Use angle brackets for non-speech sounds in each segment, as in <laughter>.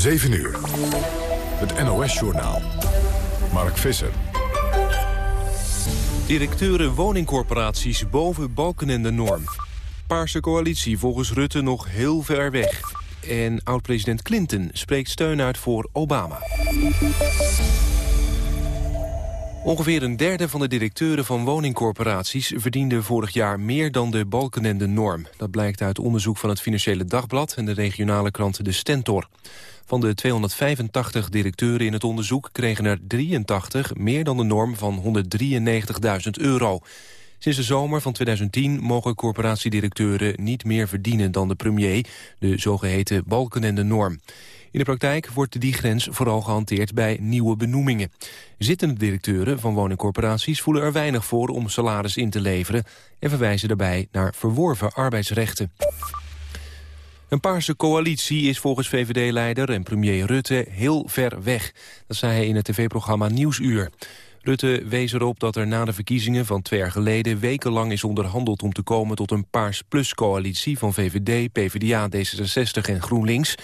7 uur. Het NOS-journaal. Mark Visser. Directeuren woningcorporaties boven balken en de norm. Paarse coalitie volgens Rutte nog heel ver weg. En oud-president Clinton spreekt steun uit voor Obama. Ongeveer een derde van de directeuren van woningcorporaties verdiende vorig jaar meer dan de balken en de norm. Dat blijkt uit onderzoek van het Financiële Dagblad en de regionale krant De Stentor. Van de 285 directeuren in het onderzoek kregen er 83 meer dan de norm van 193.000 euro. Sinds de zomer van 2010 mogen corporatiedirecteuren niet meer verdienen dan de premier, de zogeheten balken en de norm. In de praktijk wordt die grens vooral gehanteerd bij nieuwe benoemingen. Zittende directeuren van woningcorporaties voelen er weinig voor om salaris in te leveren... en verwijzen daarbij naar verworven arbeidsrechten. Een paarse coalitie is volgens VVD-leider en premier Rutte heel ver weg. Dat zei hij in het tv-programma Nieuwsuur. Rutte wees erop dat er na de verkiezingen van twee jaar geleden... wekenlang is onderhandeld om te komen tot een Paars Plus-coalitie... van VVD, PvdA, D66 en GroenLinks.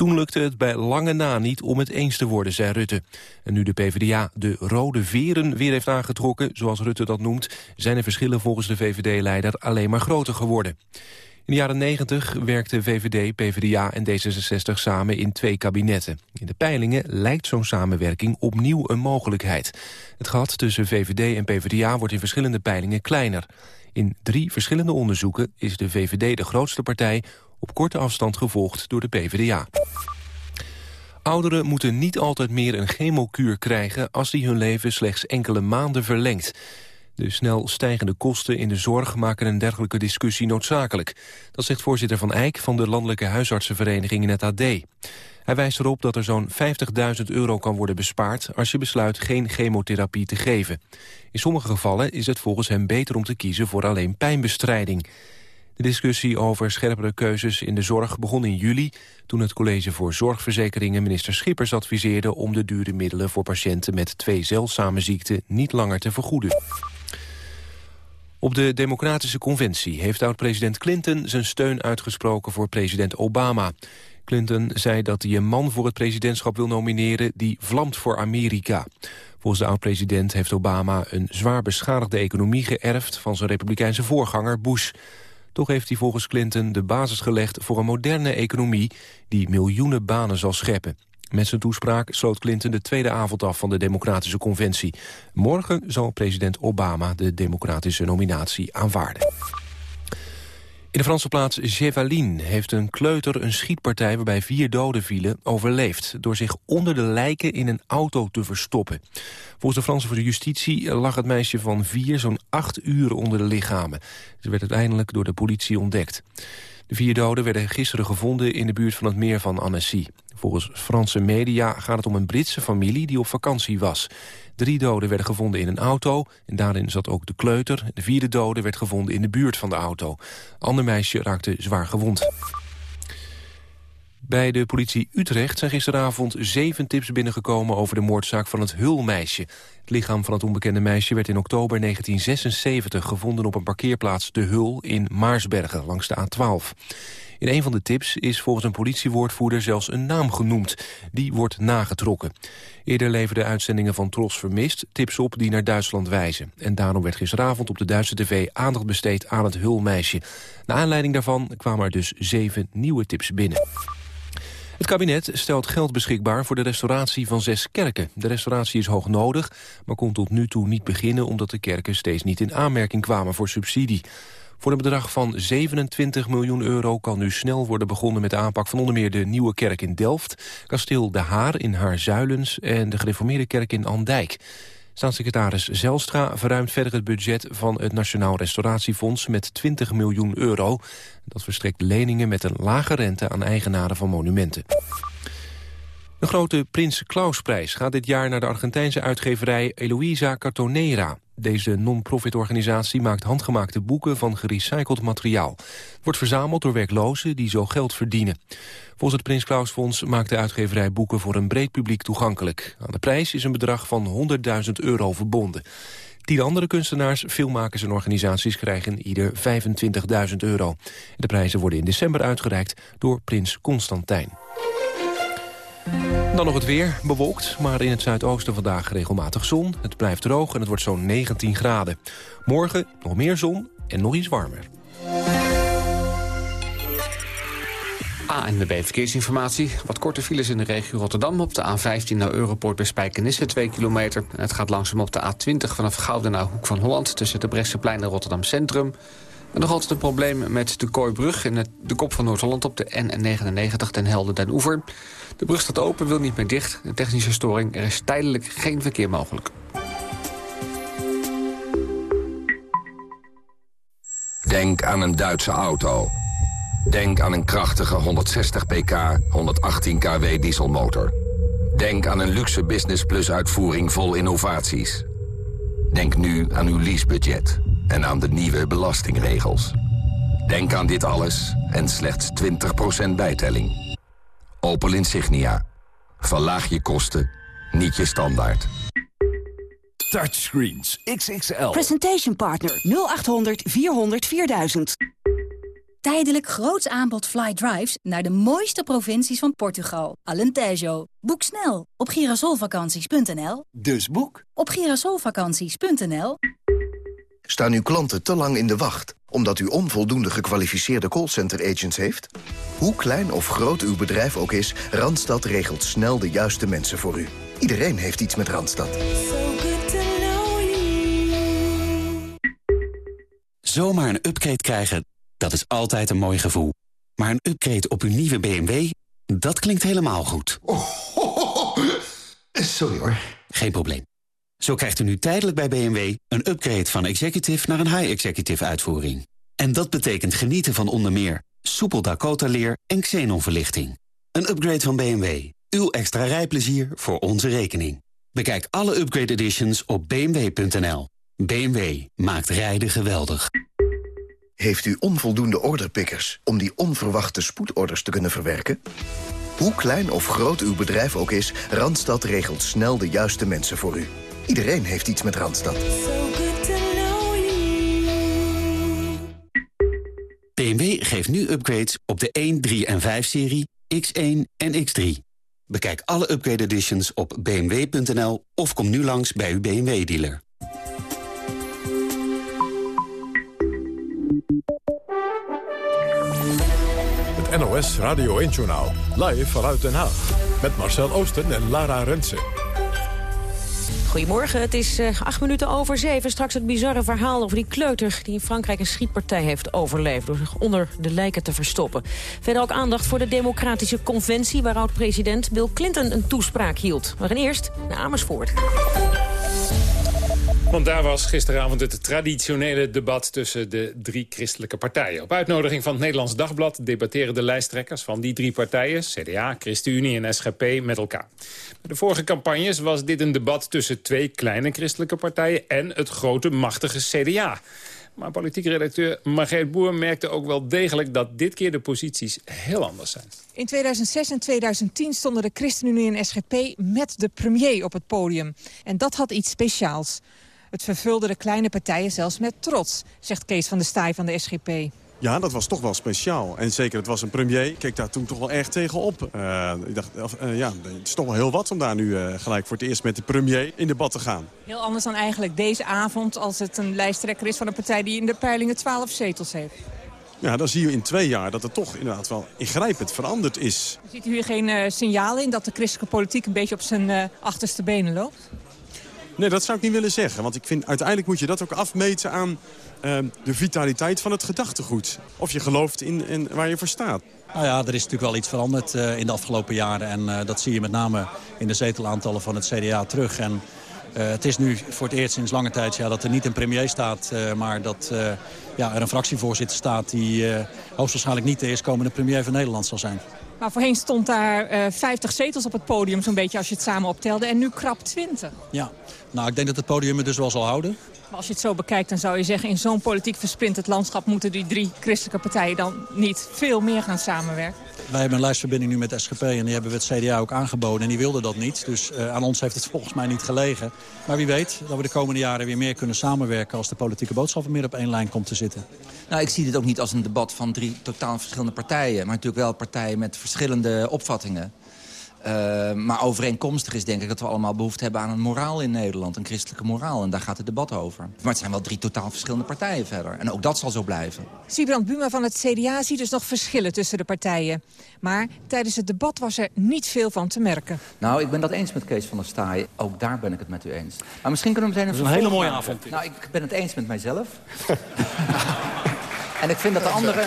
Toen lukte het bij lange na niet om het eens te worden, zei Rutte. En nu de PvdA de rode veren weer heeft aangetrokken, zoals Rutte dat noemt... zijn de verschillen volgens de VVD-leider alleen maar groter geworden. In de jaren 90 werkten VVD, PvdA en D66 samen in twee kabinetten. In de peilingen lijkt zo'n samenwerking opnieuw een mogelijkheid. Het gat tussen VVD en PvdA wordt in verschillende peilingen kleiner. In drie verschillende onderzoeken is de VVD de grootste partij op korte afstand gevolgd door de PvdA. Ouderen moeten niet altijd meer een chemokuur krijgen... als die hun leven slechts enkele maanden verlengt. De snel stijgende kosten in de zorg maken een dergelijke discussie noodzakelijk. Dat zegt voorzitter Van Eyck van de Landelijke Huisartsenvereniging in het AD. Hij wijst erop dat er zo'n 50.000 euro kan worden bespaard... als je besluit geen chemotherapie te geven. In sommige gevallen is het volgens hem beter om te kiezen voor alleen pijnbestrijding. De discussie over scherpere keuzes in de zorg begon in juli... toen het College voor Zorgverzekeringen minister Schippers adviseerde... om de dure middelen voor patiënten met twee zeldzame ziekten niet langer te vergoeden. Op de Democratische Conventie heeft oud-president Clinton zijn steun uitgesproken voor president Obama. Clinton zei dat hij een man voor het presidentschap wil nomineren die vlamt voor Amerika. Volgens de oud-president heeft Obama een zwaar beschadigde economie geërfd van zijn republikeinse voorganger Bush. Toch heeft hij volgens Clinton de basis gelegd voor een moderne economie die miljoenen banen zal scheppen. Met zijn toespraak sloot Clinton de tweede avond af van de Democratische Conventie. Morgen zal president Obama de democratische nominatie aanvaarden. In de Franse plaats Gevaline heeft een kleuter een schietpartij... waarbij vier doden vielen, overleefd... door zich onder de lijken in een auto te verstoppen. Volgens de Franse justitie lag het meisje van vier... zo'n acht uur onder de lichamen. Ze werd uiteindelijk door de politie ontdekt. De vier doden werden gisteren gevonden in de buurt van het meer van Annecy. Volgens Franse media gaat het om een Britse familie die op vakantie was. Drie doden werden gevonden in een auto en daarin zat ook de kleuter. De vierde dode werd gevonden in de buurt van de auto. Ander meisje raakte zwaar gewond. Bij de politie Utrecht zijn gisteravond zeven tips binnengekomen... over de moordzaak van het Hulmeisje. Het lichaam van het onbekende meisje werd in oktober 1976... gevonden op een parkeerplaats De Hul in Maarsbergen, langs de A12. In een van de tips is volgens een politiewoordvoerder zelfs een naam genoemd. Die wordt nagetrokken. Eerder leverden uitzendingen van Tros Vermist tips op die naar Duitsland wijzen. En daarom werd gisteravond op de Duitse tv aandacht besteed aan het Hulmeisje. Naar aanleiding daarvan kwamen er dus zeven nieuwe tips binnen. Het kabinet stelt geld beschikbaar voor de restauratie van zes kerken. De restauratie is hoog nodig, maar kon tot nu toe niet beginnen... omdat de kerken steeds niet in aanmerking kwamen voor subsidie. Voor een bedrag van 27 miljoen euro kan nu snel worden begonnen met de aanpak van onder meer de Nieuwe Kerk in Delft, kasteel De Haar in Haarzuilens en de gereformeerde kerk in Andijk. Staatssecretaris Zelstra verruimt verder het budget van het Nationaal Restauratiefonds met 20 miljoen euro. Dat verstrekt leningen met een lage rente aan eigenaren van monumenten. De grote Prins Klausprijs gaat dit jaar naar de Argentijnse uitgeverij Eloisa Cartonera. Deze non-profit organisatie maakt handgemaakte boeken van gerecycled materiaal. Wordt verzameld door werklozen die zo geld verdienen. Volgens het Prins Klaus Fonds maakt de uitgeverij boeken voor een breed publiek toegankelijk. Aan de prijs is een bedrag van 100.000 euro verbonden. Tien andere kunstenaars, filmmakers en organisaties krijgen ieder 25.000 euro. De prijzen worden in december uitgereikt door prins Constantijn. Dan nog het weer, bewolkt, maar in het zuidoosten vandaag regelmatig zon. Het blijft droog en het wordt zo'n 19 graden. Morgen nog meer zon en nog iets warmer. ANWB Verkeersinformatie. Wat korte files in de regio Rotterdam op de A15 naar Europort bij Spijkenisse 2 kilometer. Het gaat langzaam op de A20 vanaf Gouden naar Hoek van Holland... tussen de Bresseplein en Rotterdam Centrum. Nog altijd een probleem met de Kooibrug in de kop van Noord-Holland... op de N99 ten Helden den Oever. De brug staat open, wil niet meer dicht. Een technische storing, er is tijdelijk geen verkeer mogelijk. Denk aan een Duitse auto. Denk aan een krachtige 160 pk, 118 kW dieselmotor. Denk aan een luxe Business Plus uitvoering vol innovaties. Denk nu aan uw leasebudget en aan de nieuwe belastingregels. Denk aan dit alles en slechts 20% bijtelling. Opel Insignia. Verlaag je kosten, niet je standaard. Touchscreens XXL. Presentation Partner 0800 400 4000. Tijdelijk groots aanbod fly drives naar de mooiste provincies van Portugal. Alentejo. Boek snel op girasolvakanties.nl. Dus boek op girasolvakanties.nl. Staan uw klanten te lang in de wacht omdat u onvoldoende gekwalificeerde callcenter agents heeft? Hoe klein of groot uw bedrijf ook is, Randstad regelt snel de juiste mensen voor u. Iedereen heeft iets met Randstad. Zomaar een upgrade krijgen, dat is altijd een mooi gevoel. Maar een upgrade op uw nieuwe BMW, dat klinkt helemaal goed. Oh, <laughs> sorry hoor. Geen probleem. Zo krijgt u nu tijdelijk bij BMW een upgrade van executive naar een high-executive uitvoering. En dat betekent genieten van onder meer soepel Dakota-leer en xenonverlichting. Een upgrade van BMW. Uw extra rijplezier voor onze rekening. Bekijk alle upgrade editions op bmw.nl. BMW maakt rijden geweldig. Heeft u onvoldoende orderpickers om die onverwachte spoedorders te kunnen verwerken? Hoe klein of groot uw bedrijf ook is, Randstad regelt snel de juiste mensen voor u. Iedereen heeft iets met Randstad. BMW geeft nu upgrades op de 1, 3 en 5-serie, X1 en X3. Bekijk alle upgrade editions op bmw.nl of kom nu langs bij uw BMW-dealer. Het NOS Radio 1-journaal. Live vanuit Den Haag. Met Marcel Oosten en Lara Rensen. Goedemorgen, het is uh, acht minuten over zeven. Straks het bizarre verhaal over die kleuter... die in Frankrijk een schietpartij heeft overleefd... door zich onder de lijken te verstoppen. Verder ook aandacht voor de democratische conventie... waar oud-president Bill Clinton een toespraak hield. Maar eerst naar Amersfoort. Want daar was gisteravond het traditionele debat tussen de drie christelijke partijen. Op uitnodiging van het Nederlands Dagblad debatteren de lijsttrekkers van die drie partijen, CDA, ChristenUnie en SGP, met elkaar. Bij de vorige campagnes was dit een debat tussen twee kleine christelijke partijen en het grote machtige CDA. Maar politiek redacteur Margreet Boer merkte ook wel degelijk... dat dit keer de posities heel anders zijn. In 2006 en 2010 stonden de ChristenUnie en SGP met de premier op het podium. En dat had iets speciaals. Het vervulde de kleine partijen zelfs met trots, zegt Kees van der Staaij van de SGP. Ja, dat was toch wel speciaal. En zeker, het was een premier. Ik keek daar toen toch wel erg tegenop. Uh, ik dacht, uh, ja, het is toch wel heel wat om daar nu uh, gelijk voor het eerst met de premier in debat te gaan. Heel anders dan eigenlijk deze avond als het een lijsttrekker is van een partij die in de peilingen 12 zetels heeft. Ja, dan zie je in twee jaar dat het toch inderdaad wel ingrijpend veranderd is. Ziet u hier geen signalen in dat de christelijke politiek een beetje op zijn achterste benen loopt? Nee, dat zou ik niet willen zeggen. Want ik vind uiteindelijk moet je dat ook afmeten aan uh, de vitaliteit van het gedachtegoed. Of je gelooft in, in, waar je voor staat. Nou ja, er is natuurlijk wel iets veranderd uh, in de afgelopen jaren. En uh, dat zie je met name in de zetelaantallen van het CDA terug. En uh, het is nu voor het eerst sinds lange tijd ja, dat er niet een premier staat... maar dat ja, er een fractievoorzitter staat die hoogstwaarschijnlijk niet de eerstkomende premier van Nederland zal zijn. Maar voorheen stond daar uh, 50 zetels op het podium, zo'n beetje als je het samen optelde. En nu krap 20. Ja, nou ik denk dat het podium het dus wel zal houden. Maar als je het zo bekijkt, dan zou je zeggen... in zo'n politiek versplinterd landschap moeten die drie christelijke partijen dan niet veel meer gaan samenwerken? Wij hebben een lijstverbinding nu met de SGP en die hebben we het CDA ook aangeboden. En die wilden dat niet, dus uh, aan ons heeft het <laughs> volgens mij niet gelegen. Maar wie weet dat we de komende jaren weer meer kunnen samenwerken... als de politieke boodschap meer op één lijn komt te zitten. Nou, ik zie dit ook niet als een debat van drie totaal verschillende partijen... maar natuurlijk wel partijen met verschillende opvattingen. Uh, maar overeenkomstig is denk ik dat we allemaal behoefte hebben aan een moraal in Nederland. Een christelijke moraal. En daar gaat het debat over. Maar het zijn wel drie totaal verschillende partijen verder. En ook dat zal zo blijven. Siebrand Buma van het CDA ziet dus nog verschillen tussen de partijen. Maar tijdens het debat was er niet veel van te merken. Nou, ik ben dat eens met Kees van der Staaij. Ook daar ben ik het met u eens. Maar misschien kunnen we meteen een, een hele mooie avond. Nou, ik ben het eens met mijzelf. <laughs> en ik vind dat de <laughs> anderen...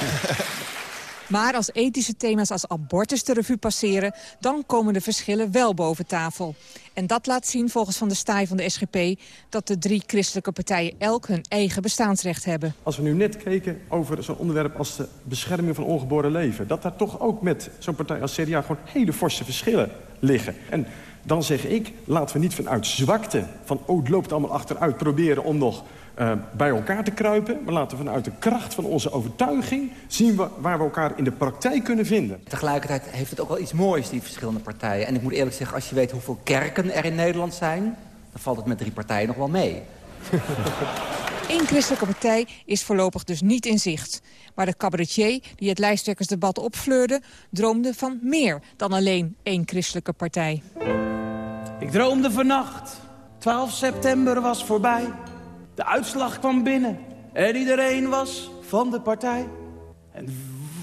Maar als ethische thema's als abortus de revue passeren... dan komen de verschillen wel boven tafel. En dat laat zien volgens Van de Staaij van de SGP... dat de drie christelijke partijen elk hun eigen bestaansrecht hebben. Als we nu net keken over zo'n onderwerp als de bescherming van ongeboren leven... dat daar toch ook met zo'n partij als CDA gewoon hele forse verschillen liggen. En dan zeg ik, laten we niet vanuit zwakte... van oh, het loopt allemaal achteruit, proberen om nog uh, bij elkaar te kruipen. Maar laten we vanuit de kracht van onze overtuiging zien we waar we elkaar in de praktijk kunnen vinden. Tegelijkertijd heeft het ook wel iets moois, die verschillende partijen. En ik moet eerlijk zeggen, als je weet hoeveel kerken er in Nederland zijn... dan valt het met drie partijen nog wel mee. <laughs> Eén christelijke partij is voorlopig dus niet in zicht. Maar de cabaretier die het lijsttrekkersdebat opfleurde... droomde van meer dan alleen één christelijke partij. Ik droomde vannacht. 12 september was voorbij. De uitslag kwam binnen en iedereen was van de partij. En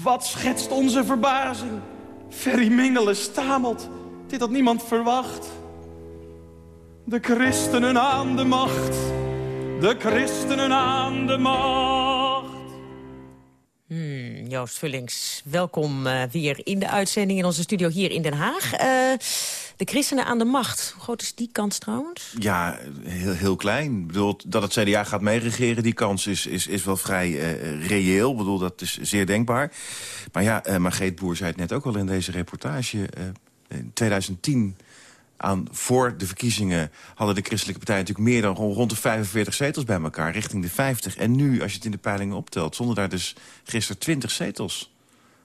wat schetst onze verbazing. Ferry Mingelen stamelt. Dit had niemand verwacht. De christenen aan de macht. De christenen aan de macht. Hmm, Joost Vullings, welkom uh, weer in de uitzending in onze studio hier in Den Haag. Uh, de christenen aan de macht. Hoe groot is die kans trouwens? Ja, heel, heel klein. Ik bedoel, dat het CDA gaat meeregeren, die kans is, is, is wel vrij uh, reëel. Ik bedoel, dat is zeer denkbaar. Maar ja, uh, Boer zei het net ook al in deze reportage. Uh, in 2010 aan, voor de verkiezingen hadden de christelijke partijen natuurlijk meer dan rond de 45 zetels bij elkaar, richting de 50. En nu, als je het in de peilingen optelt, zonder daar dus gisteren 20 zetels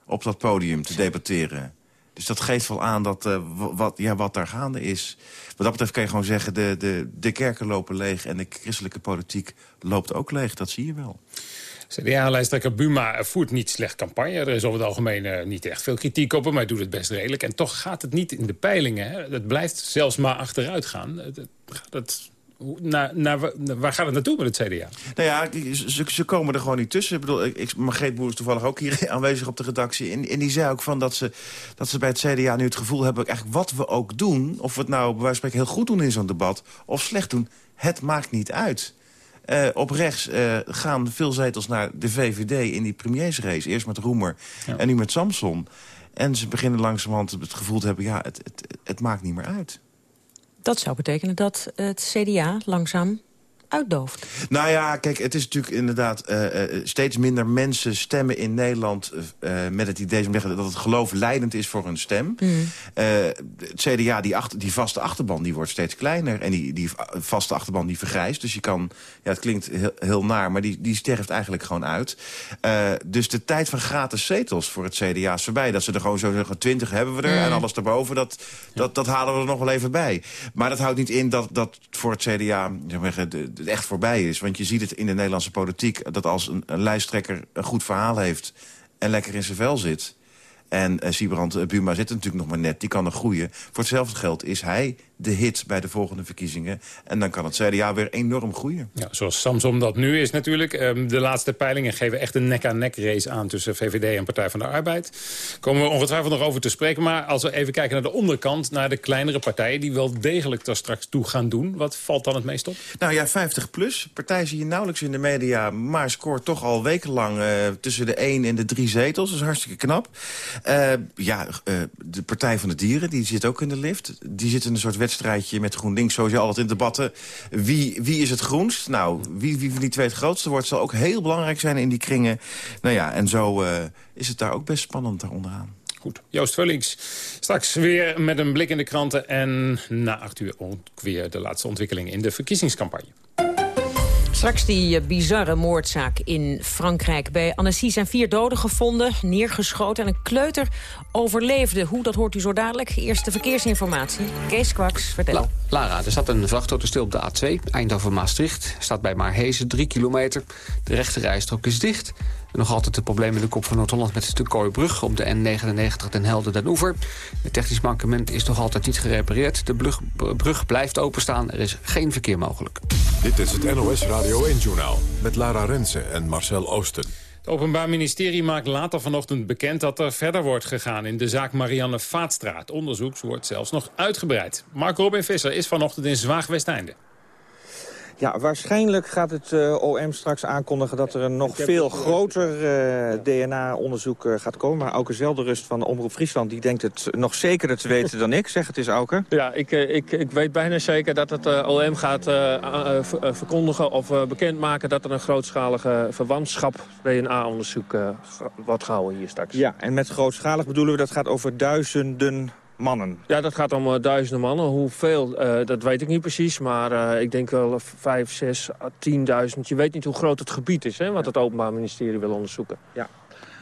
op dat podium te debatteren. Dus dat geeft wel aan dat, uh, wat, ja, wat daar gaande is. Wat dat betreft kan je gewoon zeggen... De, de, de kerken lopen leeg en de christelijke politiek loopt ook leeg. Dat zie je wel. CDA-lijsttrekker Buma voert niet slecht campagne. Er is over het algemeen uh, niet echt veel kritiek op hem. Maar hij doet het best redelijk. En toch gaat het niet in de peilingen. Hè. Het blijft zelfs maar achteruit gaan. Het, naar, naar, waar gaat het naartoe met het CDA? Nou ja, ze, ze komen er gewoon niet tussen. Ik bedoel, ik, Margreet Boer is toevallig ook hier <laughs> aanwezig op de redactie. En, en die zei ook van dat ze, dat ze bij het CDA nu het gevoel hebben... eigenlijk wat we ook doen, of we het nou bij wijze van spreken heel goed doen in zo'n debat... of slecht doen, het maakt niet uit. Uh, op rechts uh, gaan veel zetels naar de VVD in die premiersrace. Eerst met Roemer ja. en nu met Samson. En ze beginnen langzamerhand het gevoel te hebben... ja, het, het, het maakt niet meer uit. Dat zou betekenen dat het CDA langzaam uitdooft. Nou ja, kijk, het is natuurlijk inderdaad... Uh, steeds minder mensen stemmen in Nederland... Uh, met het idee dat het geloof leidend is voor hun stem. Mm. het CDA, die, achter, die vaste achterban, die wordt steeds kleiner. En die, die vaste achterban, die vergrijst. Dus je kan... Ja, het klinkt heel, heel naar, maar die, die sterft eigenlijk gewoon uit. dus de tijd van gratis zetels voor het CDA is voorbij. Dat ze er gewoon zo zeggen, 20 hebben we er... Mm. en alles daarboven, dat, dat, dat halen we er nog wel even bij. Maar dat houdt niet in dat, dat voor het CDA... Zeg de, het echt voorbij is. Want je ziet het in de Nederlandse politiek... dat als een, lijsttrekker een goed verhaal heeft en lekker in zijn vel zit... En uh, Buma zit natuurlijk nog maar net, die kan nog groeien. Voor hetzelfde geld is hij de hit bij de volgende verkiezingen. En dan kan het CDA weer enorm groeien. Ja, zoals Samsom dat nu is natuurlijk. Um, de laatste peilingen geven echt een nek-aan-nek race aan... tussen VVD en Partij van de Arbeid. komen we ongetwijfeld nog over te spreken. Maar als we even kijken naar de onderkant... naar de kleinere partijen die wel degelijk daar straks toe gaan doen... wat valt dan het meest op? Nou ja, 50 plus. Partij zie je nauwelijks in de media... maar scoort toch al wekenlang uh, tussen de 1 en de 3 zetels. Dat is hartstikke knap. Uh, ja, uh, de Partij van de Dieren, die zit ook in de lift. Die zit in een soort wedstrijdje met GroenLinks. Sowieso altijd in debatten. Wie, wie is het groenst? Nou, wie, wie van die twee het grootste wordt... zal ook heel belangrijk zijn in die kringen. Nou ja, en zo uh, is het daar ook best spannend daar onderaan. Goed. Joost Vullings, straks weer met een blik in de kranten... en na acht uur ook weer de laatste ontwikkeling in de verkiezingscampagne. Straks die eh, bizarre moordzaak in Frankrijk. Bij Annecy zijn vier doden gevonden, neergeschoten... en een kleuter overleefde. Hoe, dat hoort u zo dadelijk. Eerste verkeersinformatie. Kees Kwaks, vertel. La Lara, er staat een vrachtauto stil op de A2, Eindhoven-Maastricht. Staat bij Maarhezen, 3 kilometer. De rechte rijstrook is dicht. nog altijd de problemen in de kop van Noord-Holland met de Kooibrug... op de N99 Den Helder Den Oever. Het technisch mankement is nog altijd niet gerepareerd. De brug, brug blijft openstaan. Er is geen verkeer mogelijk. Dit is het NOS Radio 1-journaal met Lara Rensen en Marcel Oosten. Het Openbaar Ministerie maakt later vanochtend bekend dat er verder wordt gegaan in de zaak Marianne Vaatstraat. Onderzoek wordt zelfs nog uitgebreid. Mark Robin Visser is vanochtend in Zwaag Westeinde. Ja, waarschijnlijk gaat het uh, OM straks aankondigen dat er een nog veel groter uh, DNA-onderzoek uh, gaat komen. Maar Auke Zelderust van Omroep Friesland die denkt het nog zekerder te weten dan ik. Zeg het is Auke. Ja, ik, ik, ik weet bijna zeker dat het OM gaat verkondigen of bekendmaken... dat er een grootschalige verwantschap DNA-onderzoek wordt gehouden hier straks. Ja, en met grootschalig bedoelen we dat gaat over duizenden mannen? Ja, dat gaat om uh, duizenden mannen. Hoeveel, uh, dat weet ik niet precies. Maar uh, ik denk wel vijf, zes, tienduizend. Je weet niet hoe groot het gebied is, hè, wat het Openbaar Ministerie wil onderzoeken. Ja.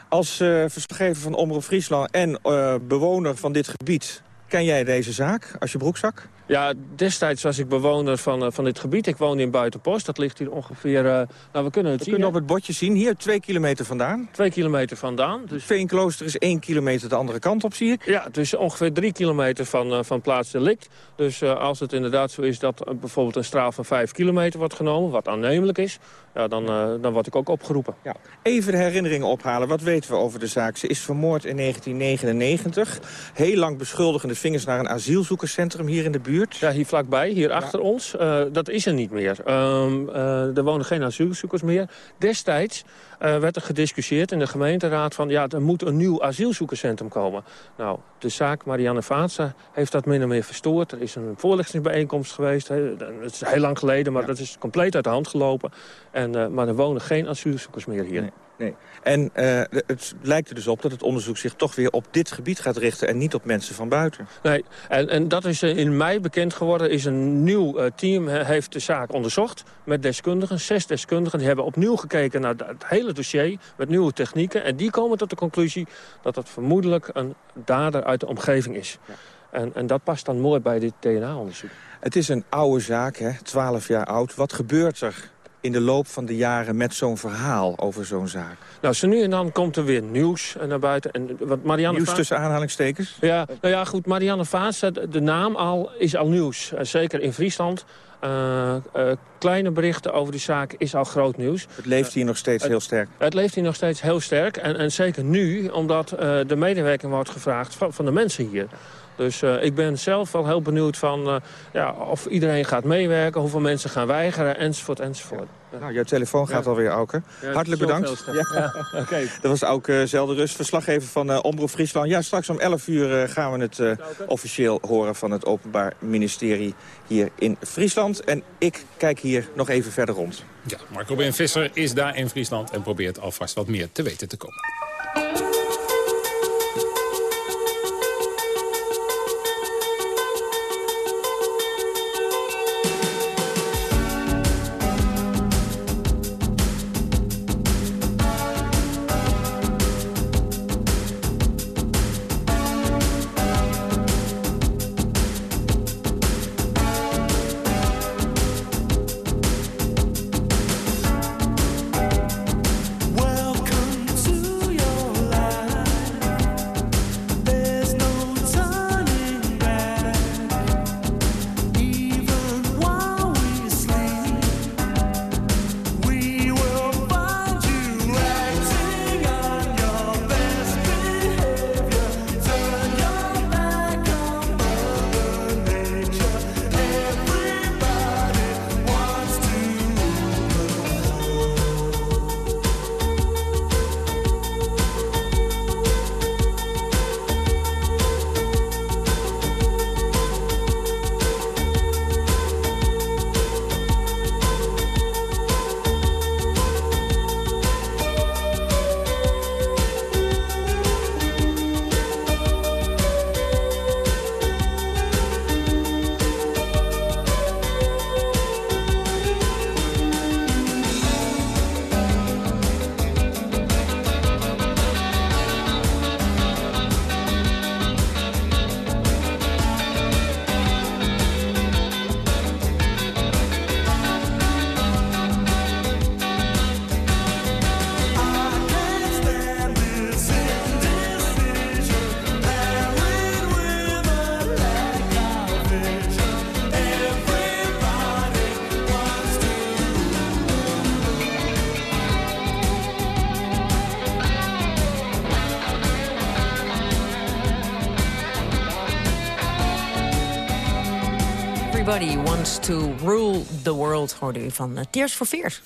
Als verslaggever van Omroep Friesland en bewoner van dit gebied... ken jij deze zaak als je broekzak? Ja, destijds was ik bewoner van, uh, van dit gebied. Ik woonde in Buitenpost. Dat ligt hier ongeveer... Uh, nou, we kunnen het we zien. kunnen op het bordje zien. Hier, twee kilometer vandaan. Twee kilometer vandaan. Dus... Veenklooster is één kilometer de andere kant op, zie ik. Ja, dus ongeveer drie kilometer van, uh, van plaats delict. Dus als het inderdaad zo is dat bijvoorbeeld een straal van vijf kilometer wordt genomen... wat aannemelijk is, ja, dan, dan word ik ook opgeroepen. Ja. Even de herinneringen ophalen. Wat weten we over de zaak? Ze is vermoord in 1999. Heel lang beschuldigende vingers naar een asielzoekerscentrum hier in de buurt. Ja, hier vlakbij, hier achter ons. Uh, dat is er niet meer. Um, uh, er wonen geen asielzoekers meer. Destijds uh, werd er gediscussieerd in de gemeenteraad van... ja, er moet een nieuw asielzoekerscentrum komen. Nou, de zaak Marianne Vaatse heeft dat min of meer verstoord. Er is een voorlichtingsbijeenkomst geweest. Het is heel lang geleden, maar ja. dat is compleet uit de hand gelopen. En, maar er wonen geen asielzoekers meer hier. Nee. Nee. En uh, het lijkt er dus op dat het onderzoek zich toch weer op dit gebied gaat richten... en niet op mensen van buiten. Nee, en, en dat is in mei bekend geworden. is een nieuw uh, team heeft de zaak onderzocht met deskundigen. Zes deskundigen die hebben opnieuw gekeken naar het hele dossier... met nieuwe technieken. En die komen tot de conclusie dat het vermoedelijk een dader uit de omgeving is. Ja. En, en dat past dan mooi bij dit DNA-onderzoek. Het is een oude zaak, hè? 12 jaar oud. Wat gebeurt er in de loop van de jaren met zo'n verhaal over zo'n zaak? Nou, zo nu en dan komt er weer nieuws naar buiten. En wat Marianne nieuws tussen aanhalingstekens? Ja, nou ja, goed, Marianne Vaas, de naam al, is al nieuws. Zeker in Friesland. Uh, uh, kleine berichten over die zaak is al groot nieuws. Het leeft hier uh, nog steeds heel sterk? Het leeft hier nog steeds heel sterk. En, en zeker nu, omdat de medewerking wordt gevraagd van, van de mensen hier. Dus uh, ik ben zelf wel heel benieuwd van uh, ja, of iedereen gaat meewerken, hoeveel mensen gaan weigeren, enzovoort, enzovoort. Ja. Nou, jouw telefoon gaat ja. alweer, Auke. Ja, Hartelijk bedankt. Ja. Okay. <laughs> Dat was Auke Zelderus, verslaggever van uh, Omroep Friesland. Ja, straks om 11 uur gaan we het officieel horen van het Openbaar Ministerie hier in Friesland. En ik kijk hier nog even verder rond. Ja, Marco Robin Visser is daar in Friesland en probeert alvast wat meer te weten te komen. Everybody wants to rule the world, hoorde u van uh, Tears for Fears.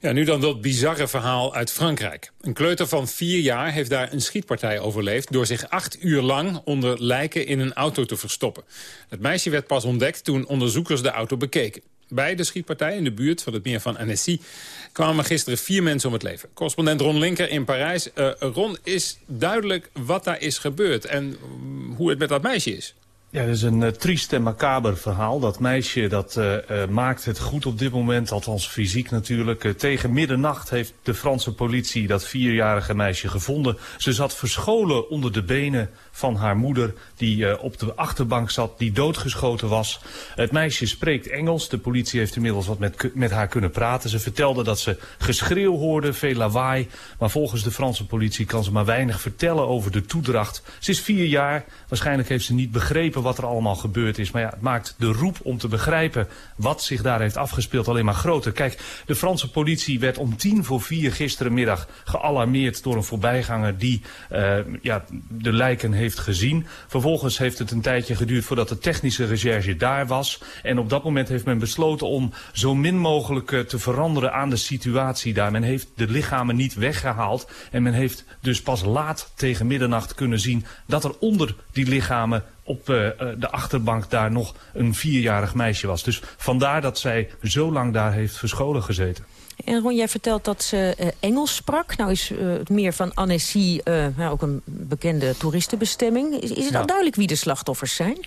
Ja, nu dan dat bizarre verhaal uit Frankrijk. Een kleuter van vier jaar heeft daar een schietpartij overleefd... door zich acht uur lang onder lijken in een auto te verstoppen. Het meisje werd pas ontdekt toen onderzoekers de auto bekeken. Bij de schietpartij in de buurt van het meer van Annecy... kwamen gisteren vier mensen om het leven. Correspondent Ron Linker in Parijs. Uh, Ron, is duidelijk wat daar is gebeurd en hoe het met dat meisje is? Ja, dat is een uh, triest en macaber verhaal. Dat meisje dat uh, uh, maakt het goed op dit moment, althans fysiek natuurlijk. tegen middernacht heeft de Franse politie dat vierjarige meisje gevonden. Ze zat verscholen onder de benen van haar moeder die op de achterbank zat, die doodgeschoten was. Het meisje spreekt Engels. De politie heeft inmiddels wat met, met haar kunnen praten. Ze vertelde dat ze geschreeuw hoorde, veel lawaai. Maar volgens de Franse politie kan ze maar weinig vertellen over de toedracht. Ze is vier jaar. Waarschijnlijk heeft ze niet begrepen wat er allemaal gebeurd is. Maar ja, het maakt de roep om te begrijpen wat zich daar heeft afgespeeld alleen maar groter. Kijk, de Franse politie werd om tien voor vier gisterenmiddag gealarmeerd door een voorbijganger die uh, ja, de lijken heeft gezien. Vervolgens heeft het een tijdje geduurd voordat de technische recherche daar was. En op dat moment heeft men besloten om zo min mogelijk uh, te veranderen aan de situatie daar. Men heeft de lichamen niet weggehaald. En men heeft dus pas laat tegen middernacht kunnen zien dat er onder die lichamen op uh, de achterbank daar nog een vierjarig meisje was. Dus vandaar dat zij zo lang daar heeft verscholen gezeten. En Ron, jij vertelt dat ze uh, Engels sprak. Nou is uh, het meer van Annecy uh, ook een bekende toeristenbestemming. Is, is het Ja. al duidelijk wie de slachtoffers zijn?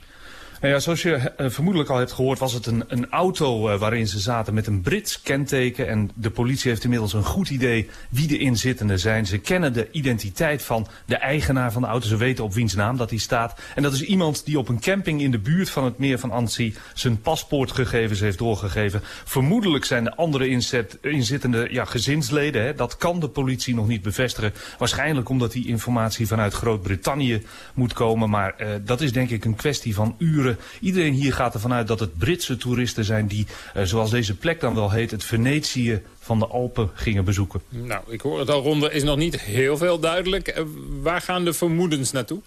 Nou zoals je eh, vermoedelijk al hebt gehoord was het een, een auto eh, waarin ze zaten met een Brits kenteken. En de politie heeft inmiddels een goed idee wie de inzittenden zijn. Ze kennen de identiteit van de eigenaar van de auto. Ze weten op wiens naam dat die staat. En dat is iemand die op een camping in de buurt van het meer van Annecy zijn paspoortgegevens heeft doorgegeven. Vermoedelijk zijn de andere inzet, inzittenden ja, gezinsleden. Hè. Dat kan de politie nog niet bevestigen. Waarschijnlijk omdat die informatie vanuit Groot-Brittannië moet komen. Maar eh, dat is denk ik een kwestie van uren. Iedereen hier gaat ervan uit dat het Britse toeristen zijn die, eh, zoals deze plek dan wel heet, het Venetië van de Alpen gingen bezoeken. Nou, ik hoor het al, Ronde is nog niet heel veel duidelijk. Eh, waar gaan de vermoedens naartoe?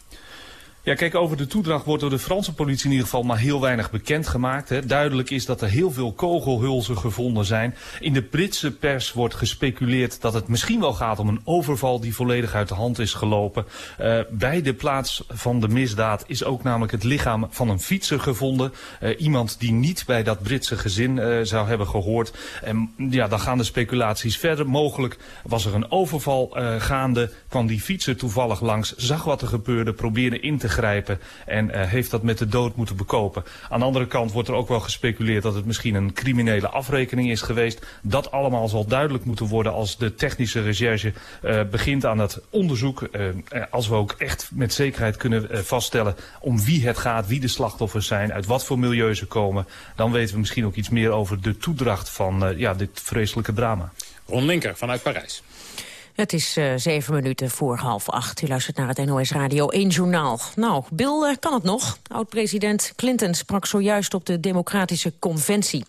Ja, kijk, over de toedracht wordt door de Franse politie in ieder geval maar heel weinig bekendgemaakt. Hè. Duidelijk is dat er heel veel kogelhulzen gevonden zijn. In de Britse pers wordt gespeculeerd dat het misschien wel gaat om een overval die volledig uit de hand is gelopen. Uh, bij de plaats van de misdaad is ook namelijk het lichaam van een fietser gevonden. Uh, iemand die niet bij dat Britse gezin uh, zou hebben gehoord. En ja, dan gaan de speculaties verder. Mogelijk was er een overval gaande, kwam die fietser toevallig langs, zag wat er gebeurde, probeerde in te en uh, heeft dat met de dood moeten bekopen. Aan de andere kant wordt er ook wel gespeculeerd dat het misschien een criminele afrekening is geweest. Dat allemaal zal duidelijk moeten worden als de technische recherche uh, begint aan het onderzoek. Uh, als we ook echt met zekerheid kunnen vaststellen om wie het gaat, wie de slachtoffers zijn, uit wat voor milieu ze komen. Dan weten we misschien ook iets meer over de toedracht van ja, dit vreselijke drama. Ron Linker vanuit Parijs. Het is uh, zeven minuten voor half acht. U luistert naar het NOS Radio 1 Journaal. Nou, Bill uh, kan het nog. Oud-president Clinton sprak zojuist op de Democratische Conventie.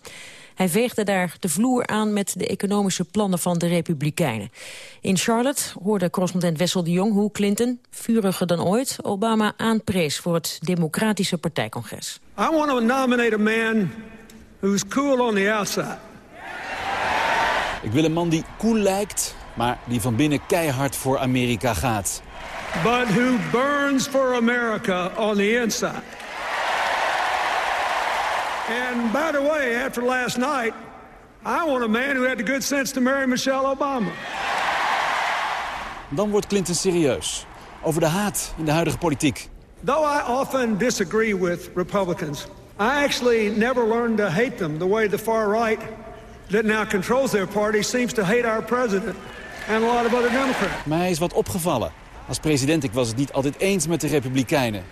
Hij veegde daar de vloer aan met de economische plannen van de Republikeinen. In Charlotte hoorde correspondent Wessel de Jong hoe Clinton, vuriger dan ooit, Obama aanprees voor het Democratische Partijcongres. I want to nominate a man who's cool on the outside. Ik wil een man die cool lijkt, maar die van binnen keihard voor Amerika gaat. But who burns for America on the inside. And by the way, after last night, I want a man who had the good sense to marry Michelle Obama. Dan wordt Clinton serieus. Over de haat in de huidige politiek. Though I often disagree with Republicans, I actually never learned to hate them the way the far right that now controls their party seems to hate our president and a lot of other Democrats. Hij is wat opgevallen. Als president ik was het niet altijd eens met de Republikeinen.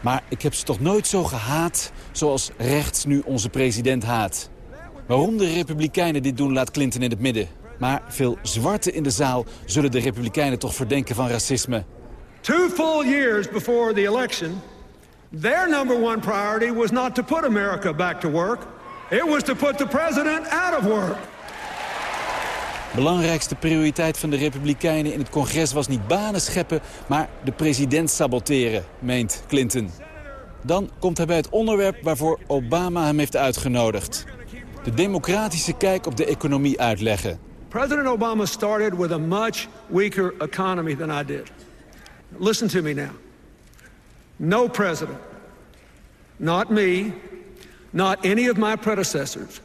Maar ik heb ze toch nooit zo gehaat zoals rechts nu onze president haat. Waarom de Republikeinen dit doen laat Clinton in het midden. Maar veel zwarten in de zaal zullen de Republikeinen toch verdenken van racisme. Two full years before the election, their number one priority was not to put America back to work. It was to put the president out of work. Belangrijkste prioriteit van de Republikeinen in het congres was niet banen scheppen, maar de president saboteren, meent Clinton. Dan komt hij bij het onderwerp waarvoor Obama hem heeft uitgenodigd. De democratische kijk op de economie uitleggen. President Obama started with a much weaker economy than I did. Listen to me now. No president, not me, not any of my predecessors,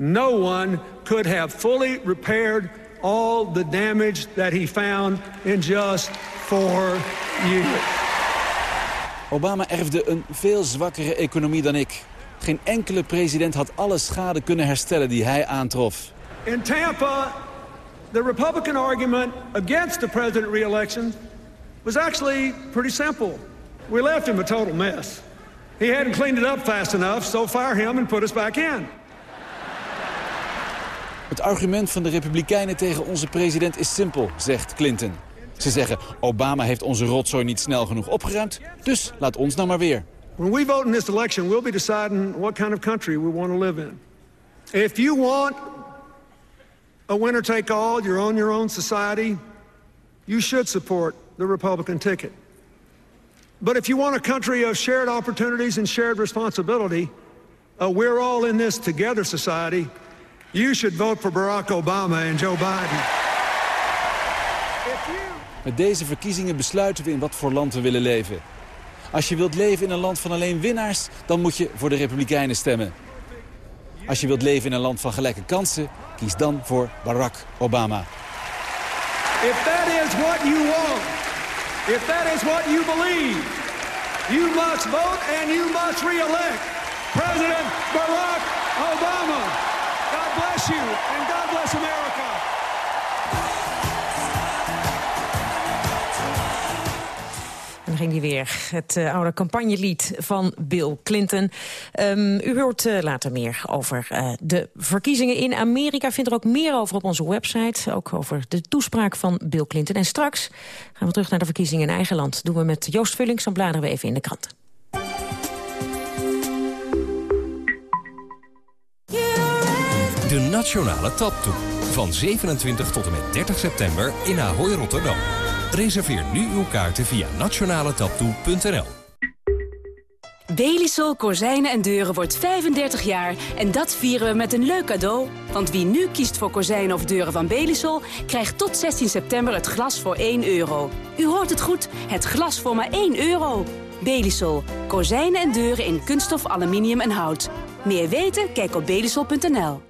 no one could have fully repaired all the damage that he found in just four years. Obama erfde een veel zwakkere economie dan ik. Geen enkele president had alle schade kunnen herstellen die hij aantrof. In Tampa, the Republican argument against the president re-election was actually pretty simple. We left him a total mess. He hadn't cleaned it up fast enough, so fire him and put us back in. Het argument van de Republikeinen tegen onze president is simpel, zegt Clinton. Ze zeggen, Obama heeft onze rotzooi niet snel genoeg opgeruimd, dus laat ons nou maar weer. When we vote in this election, we'll be deciding what kind of country we want to live in. If you want a winner-take-all, you're on your own society, you should support the Republican ticket. But if you want a country of shared opportunities and shared responsibility, a we're all in this together society, you should vote for Barack Obama and Joe Biden. Met deze verkiezingen besluiten we in wat voor land we willen leven. Als je wilt leven in een land van alleen winnaars, dan moet je voor de Republikeinen stemmen. Als je wilt leven in een land van gelijke kansen, kies dan voor Barack Obama. If that is what you want, if that is what you believe, you must vote and you must re-elect President Barack Obama. You and God bless America. En dan ging hij weer, het uh, oude campagnelied van Bill Clinton. Um, u hoort uh, later meer over uh, de verkiezingen in Amerika. Vindt er ook meer over op onze website. Ook over de toespraak van Bill Clinton. En straks gaan we terug naar de verkiezingen in eigen land. doen we met Joost Vullings, dan bladeren we even in de kranten. De Nationale Taptoe. Van 27 tot en met 30 september in Ahoy Rotterdam. Reserveer nu uw kaarten via nationaletaptoe.nl. Belisol Kozijnen en Deuren wordt 35 jaar en dat vieren we met een leuk cadeau. Want wie nu kiest voor kozijnen of deuren van Belisol... krijgt tot 16 september het glas voor 1 euro. U hoort het goed, het glas voor maar 1 euro. Belisol. Kozijnen en deuren in kunststof, aluminium en hout. Meer weten? Kijk op belisol.nl.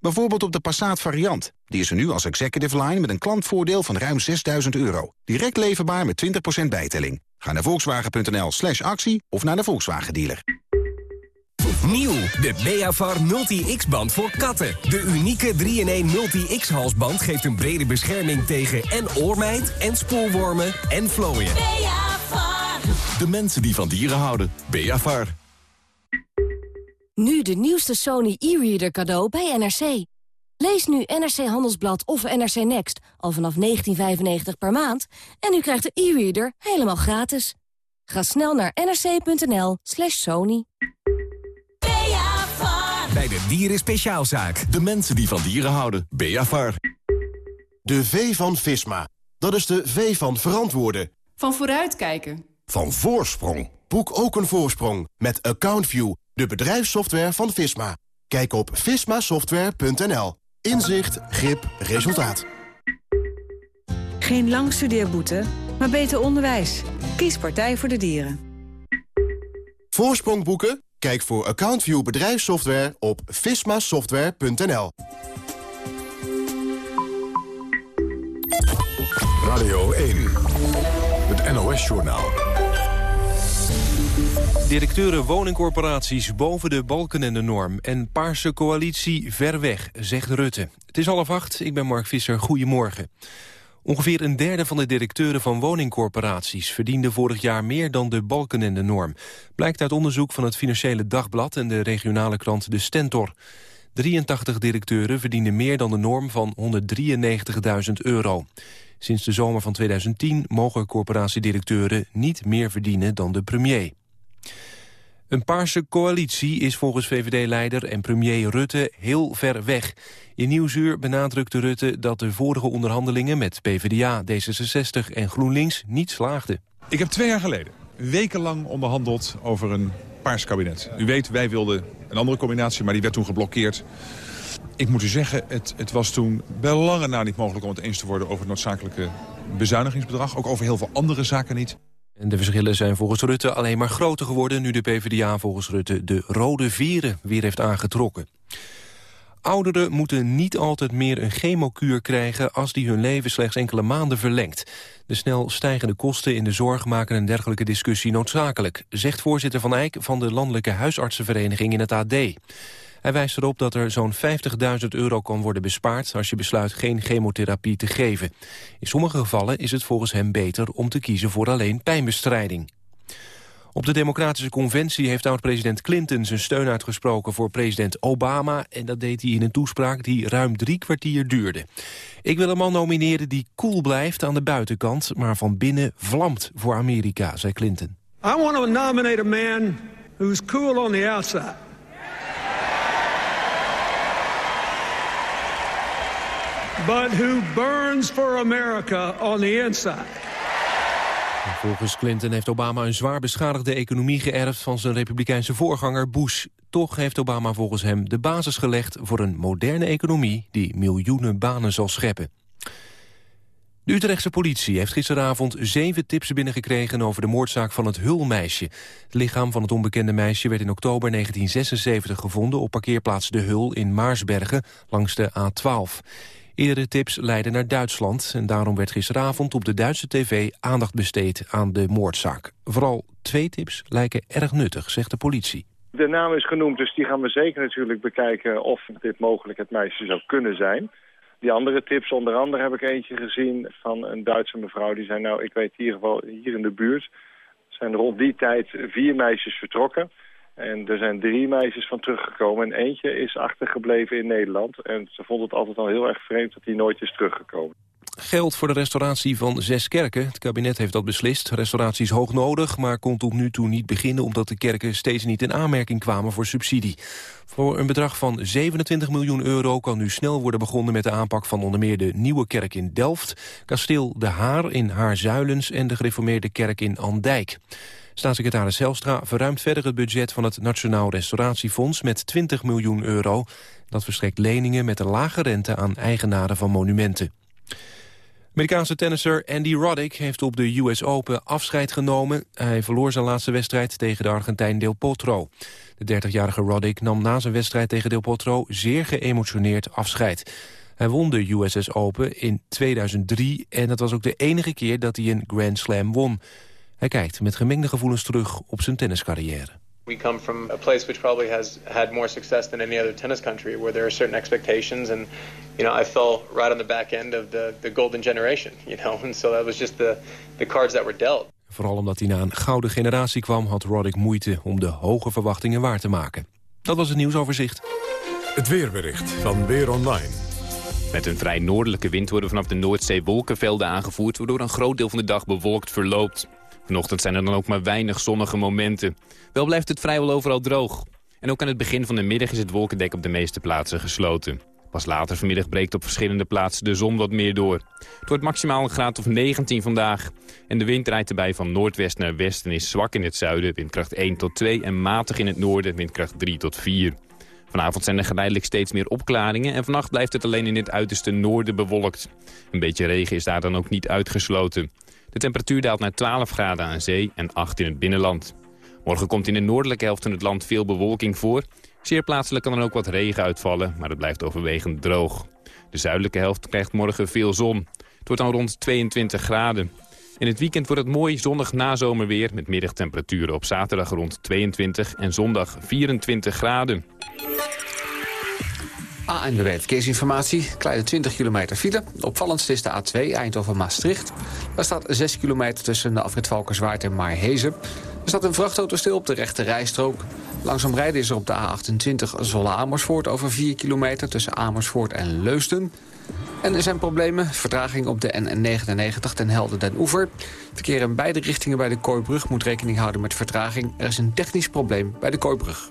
Bijvoorbeeld op de Passat variant. Die is er nu als executive line met een klantvoordeel van ruim 6000 euro. Direct leverbaar met 20% bijtelling. Ga naar volkswagen.nl slash actie of naar de Volkswagen dealer. Nieuw, de Beavar Multi-X-band voor katten. De unieke 3-in-1 Multi-X-halsband geeft een brede bescherming tegen en oormijt en spoorwormen en vlooien. Beavar. De mensen die van dieren houden. Beavar. Nu de nieuwste Sony e-reader cadeau bij NRC. Lees nu NRC Handelsblad of NRC Next al vanaf 19,95 per maand... en u krijgt de e-reader helemaal gratis. Ga snel naar nrc.nl slash sony. Bij de Dieren Speciaalzaak. De mensen die van dieren houden. Beavar. De V van Visma. Dat is de V van verantwoorden. Van vooruitkijken. Van voorsprong. Boek ook een voorsprong met AccountView de bedrijfssoftware van Visma. Kijk op vismasoftware.nl. Inzicht, grip, resultaat. Geen lang studeerboete, maar beter onderwijs. Kies Partij voor de Dieren. Voorsprong boeken? Kijk voor AccountView bedrijfssoftware op vismasoftware.nl. Radio 1, het NOS-journaal. Directeuren woningcorporaties boven de balken en de norm... en paarse coalitie ver weg, zegt Rutte. Het is half acht, ik ben Mark Visser, goedemorgen. Ongeveer een derde van de directeuren van woningcorporaties... verdiende vorig jaar meer dan de balken en de norm. Blijkt uit onderzoek van het Financiële Dagblad... en de regionale krant De Stentor. 83 directeuren verdienen meer dan de norm van 193.000 euro. Sinds de zomer van 2010 mogen corporatiedirecteuren niet meer verdienen dan de premier. Een paarse coalitie is volgens VVD-leider en premier Rutte heel ver weg. In Nieuwsuur benadrukte Rutte dat de vorige onderhandelingen met PvdA, D66 en GroenLinks niet slaagden. Ik heb twee jaar geleden wekenlang onderhandeld over een paars kabinet. U weet, wij wilden een andere combinatie, maar die werd toen geblokkeerd. Ik moet u zeggen, het, het was toen bij lange na niet mogelijk om het eens te worden over het noodzakelijke bezuinigingsbedrag. Ook over heel veel andere zaken niet. En de verschillen zijn volgens Rutte alleen maar groter geworden... nu de PvdA volgens Rutte de rode vieren weer heeft aangetrokken. Ouderen moeten niet altijd meer een chemokuur krijgen... als die hun leven slechts enkele maanden verlengt. De snel stijgende kosten in de zorg maken een dergelijke discussie noodzakelijk... zegt voorzitter Van Eyck van de Landelijke Huisartsenvereniging in het AD. Hij wijst erop dat er zo'n 50.000 euro kan worden bespaard... als je besluit geen chemotherapie te geven. In sommige gevallen is het volgens hem beter om te kiezen voor alleen pijnbestrijding. Op de Democratische Conventie heeft oud-president Clinton zijn steun uitgesproken voor president Obama. En dat deed hij in een toespraak die ruim drie kwartier duurde. Ik wil een man nomineren die cool blijft aan de buitenkant, maar van binnen vlamt voor Amerika, zei Clinton. I want to nominate a man who's cool on the outside. But who burns for America on the inside. Volgens Clinton heeft Obama een zwaar beschadigde economie geërfd van zijn republikeinse voorganger Bush. Toch heeft Obama volgens hem de basis gelegd voor een moderne economie die miljoenen banen zal scheppen. De Utrechtse politie heeft gisteravond zeven tips binnengekregen over de moordzaak van het Hulmeisje. Het lichaam van het onbekende meisje werd in oktober 1976 gevonden op parkeerplaats De Hul in Maarsbergen langs de A12. Eerdere tips leidden naar Duitsland en daarom werd gisteravond op de Duitse tv aandacht besteed aan de moordzaak. Vooral twee tips lijken erg nuttig, zegt de politie. De naam is genoemd, dus die gaan we zeker natuurlijk bekijken of dit mogelijk het meisje zou kunnen zijn. Die andere tips, onder andere heb ik eentje gezien van een Duitse mevrouw. Die zei, nou, ik weet in ieder geval hier in de buurt zijn rond die tijd vier meisjes vertrokken. En er zijn drie meisjes van teruggekomen en eentje is achtergebleven in Nederland. En ze vond het altijd al heel erg vreemd dat hij nooit is teruggekomen. Geld voor de restauratie van zes kerken. Het kabinet heeft dat beslist. Restauratie is hoog nodig, maar kon tot nu toe niet beginnen... omdat de kerken steeds niet in aanmerking kwamen voor subsidie. Voor een bedrag van 27 miljoen euro kan nu snel worden begonnen... met de aanpak van onder meer de Nieuwe Kerk in Delft... Kasteel De Haar in Haarzuilens en de gereformeerde kerk in Andijk. Staatssecretaris Zelstra verruimt verder het budget van het Nationaal Restauratiefonds met 20 miljoen euro. Dat verstrekt leningen met een lage rente aan eigenaren van monumenten. Amerikaanse tennisser Andy Roddick heeft op de US Open afscheid genomen. Hij verloor zijn laatste wedstrijd tegen de Argentijn Del Potro. De 30-jarige Roddick nam na zijn wedstrijd tegen Del Potro zeer geëmotioneerd afscheid. Hij won de USS Open in 2003 en dat was ook de enige keer dat hij een Grand Slam won. Hij kijkt met gemengde gevoelens terug op zijn tenniscarrière. We come from a place which probably has had more success than any other tennis country, where there are certain expectations, and you know I fell right on the back end of the the golden generation, you know, <laughs> and so that was just the the cards that were dealt. Vooral omdat hij na een gouden generatie kwam, had Roddick moeite om de hoge verwachtingen waar te maken. Dat was het nieuwsoverzicht. Het weerbericht van Weer Online. Met een vrij noordelijke wind worden vanaf de Noordzee wolkenvelden aangevoerd... waardoor een groot deel van de dag bewolkt verloopt. Vanochtend zijn er dan ook maar weinig zonnige momenten. Wel blijft het vrijwel overal droog. En ook aan het begin van de middag is het wolkendek op de meeste plaatsen gesloten. Pas later vanmiddag breekt op verschillende plaatsen de zon wat meer door. Het wordt maximaal een graad of 19 vandaag. En de wind draait erbij van noordwest naar west en is zwak in het zuiden, windkracht 1 tot 2... en matig in het noorden, windkracht 3 tot 4. Vanavond zijn er geleidelijk steeds meer opklaringen... en vannacht blijft het alleen in het uiterste noorden bewolkt. Een beetje regen is daar dan ook niet uitgesloten. De temperatuur daalt naar 12 graden aan zee en 8 in het binnenland. Morgen komt in de noordelijke helft van het land veel bewolking voor. Zeer plaatselijk kan er ook wat regen uitvallen, maar het blijft overwegend droog. De zuidelijke helft krijgt morgen veel zon. Het wordt dan rond 22 graden. In het weekend wordt het mooi zonnig nazomerweer met middagtemperaturen op zaterdag rond 22 en zondag 24 graden. ANWB Verkeersinformatie. Kleine 20 kilometer file. De opvallendste is de A2 Eindhoven-Maastricht. Daar staat 6 kilometer tussen de afrit Valkerswaard en Maarhezen. Er staat een vrachtauto stil op de rechte rijstrook. Langzaam rijden is er op de A28 Zwolle-Amersfoort over 4 kilometer... tussen Amersfoort en Leusden. En er zijn problemen. Vertraging op de N99 ten Helden den Oever. Verkeer in beide richtingen bij de Kooibrug moet rekening houden met vertraging. Er is een technisch probleem bij de Kooibrug.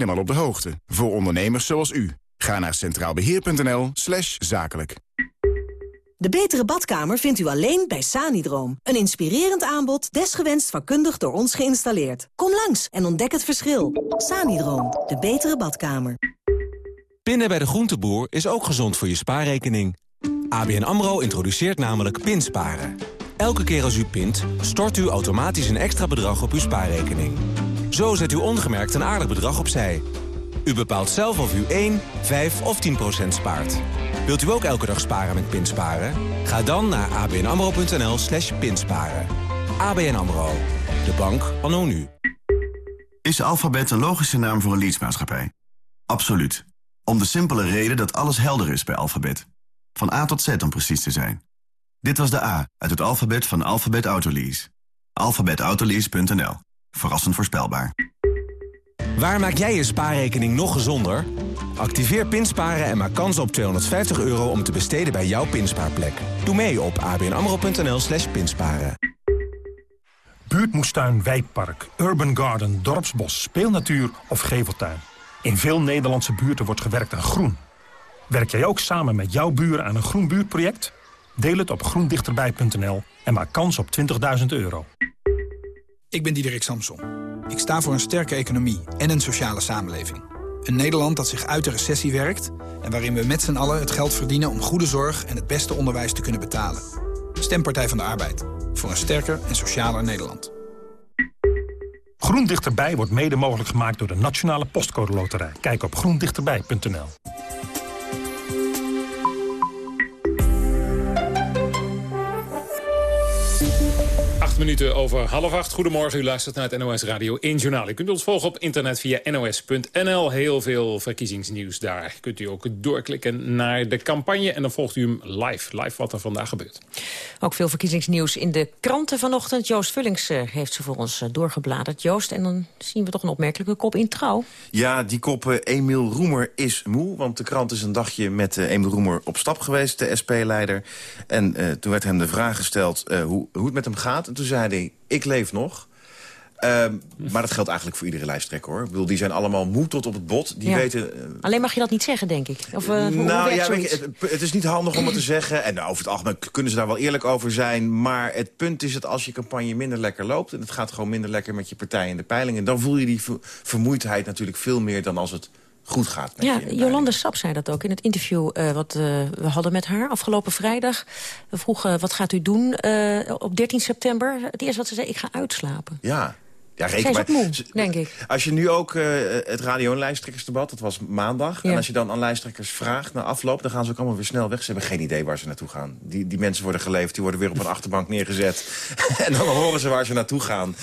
op de hoogte. Voor ondernemers zoals u. Ga naar centraalbeheer.nl slash zakelijk. De betere badkamer vindt u alleen bij Sanidroom. Een inspirerend aanbod, desgewenst vakkundig door ons geïnstalleerd. Kom langs en ontdek het verschil. Sanidroom, de betere badkamer. Pinnen bij de groenteboer is ook gezond voor je spaarrekening. ABN AMRO introduceert namelijk pinsparen. Elke keer als u pint, stort u automatisch een extra bedrag op uw spaarrekening. Zo zet u ongemerkt een aardig bedrag opzij. U bepaalt zelf of u 1, 5 of 10 procent spaart. Wilt u ook elke dag sparen met Pinsparen? Ga dan naar abnamro.nl slash pinsparen. ABN AMRO. De bank anno nu. Is Alphabet een logische naam voor een leadsmaatschappij? Absoluut. Om de simpele reden dat alles helder is bij Alphabet. Van A tot Z om precies te zijn. Dit was de A uit het alfabet van Alphabet Autolease. alphabetautolease.nl. Verrassend voorspelbaar. Waar maak jij je spaarrekening nog gezonder? Activeer Pinsparen en maak kans op 250 euro om te besteden bij jouw pinspaarplek. Doe mee op abnamro.nl slash pinsparen. Buurtmoestuin, wijkpark, urban garden, dorpsbos, speelnatuur of geveltuin. In veel Nederlandse buurten wordt gewerkt aan groen. Werk jij ook samen met jouw buren aan een groen buurtproject? Deel het op groendichterbij.nl en maak kans op 20.000 euro. Ik ben Diederik Samson. Ik sta voor een sterke economie en een sociale samenleving. Een Nederland dat zich uit de recessie werkt... en waarin we met z'n allen het geld verdienen om goede zorg... en het beste onderwijs te kunnen betalen. Stempartij van de Arbeid. Voor een sterker en socialer Nederland. Groen Dichterbij wordt mede mogelijk gemaakt door de Nationale Postcode Loterij. Kijk op groendichterbij.nl. Acht minuten over half acht. Goedemorgen, u luistert naar het NOS Radio 1 Journaal. U kunt ons volgen op internet via nos.nl. Heel veel verkiezingsnieuws daar. Kunt u ook doorklikken naar de campagne en dan volgt u hem live. Live wat er vandaag gebeurt. Ook veel verkiezingsnieuws in de kranten vanochtend. Joost Vullings eh, heeft ze voor ons eh, doorgebladerd. Joost, en dan zien we toch een opmerkelijke kop in Trouw. Ja, die kop eh, Emiel Roemer is moe. Want de krant is een dagje met uh, Emiel Roemer op stap geweest, de SP-leider. En uh, toen werd hem de vraag gesteld uh, hoe, hoe het met hem gaat. En toen zei hij, ik leef nog. Uh, maar dat geldt eigenlijk voor iedere lijsttrekker, hoor. Ik bedoel, die zijn allemaal moe tot op het bot. Die Ja. weten... Alleen mag je dat niet zeggen, denk ik. Of, uh, hoe nou ja, weet je, het, het is niet handig om het te zeggen. En over het algemeen kunnen ze daar wel eerlijk over zijn. Maar het punt is dat als je campagne minder lekker loopt... en het gaat gewoon minder lekker met je partij in de peilingen... dan voel je die ver- vermoeidheid natuurlijk veel meer dan als het goed gaat. Met Ja, je. Jolande Sap zei dat ook in het interview eh, wat eh, we hadden met haar afgelopen vrijdag. We vroegen, wat gaat u doen eh, op 13 september? Het eerste wat ze zei, ik ga uitslapen. Ja. Ja, reken maar. moe, denk ik. Als je nu ook het radio- en lijsttrekkersdebat, dat was maandag... Ja. en als je dan aan lijsttrekkers vraagt na afloop... dan gaan ze ook allemaal weer snel weg. Ze hebben geen idee waar ze naartoe gaan. Die, die mensen worden geleefd, die worden weer op een achterbank neergezet. <laughs> en dan horen ze waar ze naartoe gaan.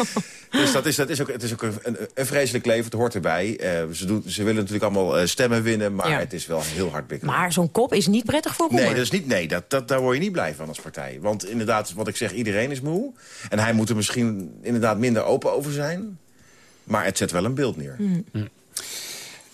Dus dat is, dat is ook, het is ook een, een, vreselijk leven, het hoort erbij. Eh, ze, doen, ze willen natuurlijk allemaal eh, stemmen winnen... maar Ja. het is wel heel hard bikkelen. Maar zo'n kop is niet prettig voor Roemer. Nee, dat is niet, nee dat, dat, daar word je niet blij van als partij. Want inderdaad, wat ik zeg, iedereen is moe. En hij moet er misschien inderdaad minder open over zijn. Maar het zet wel een beeld neer.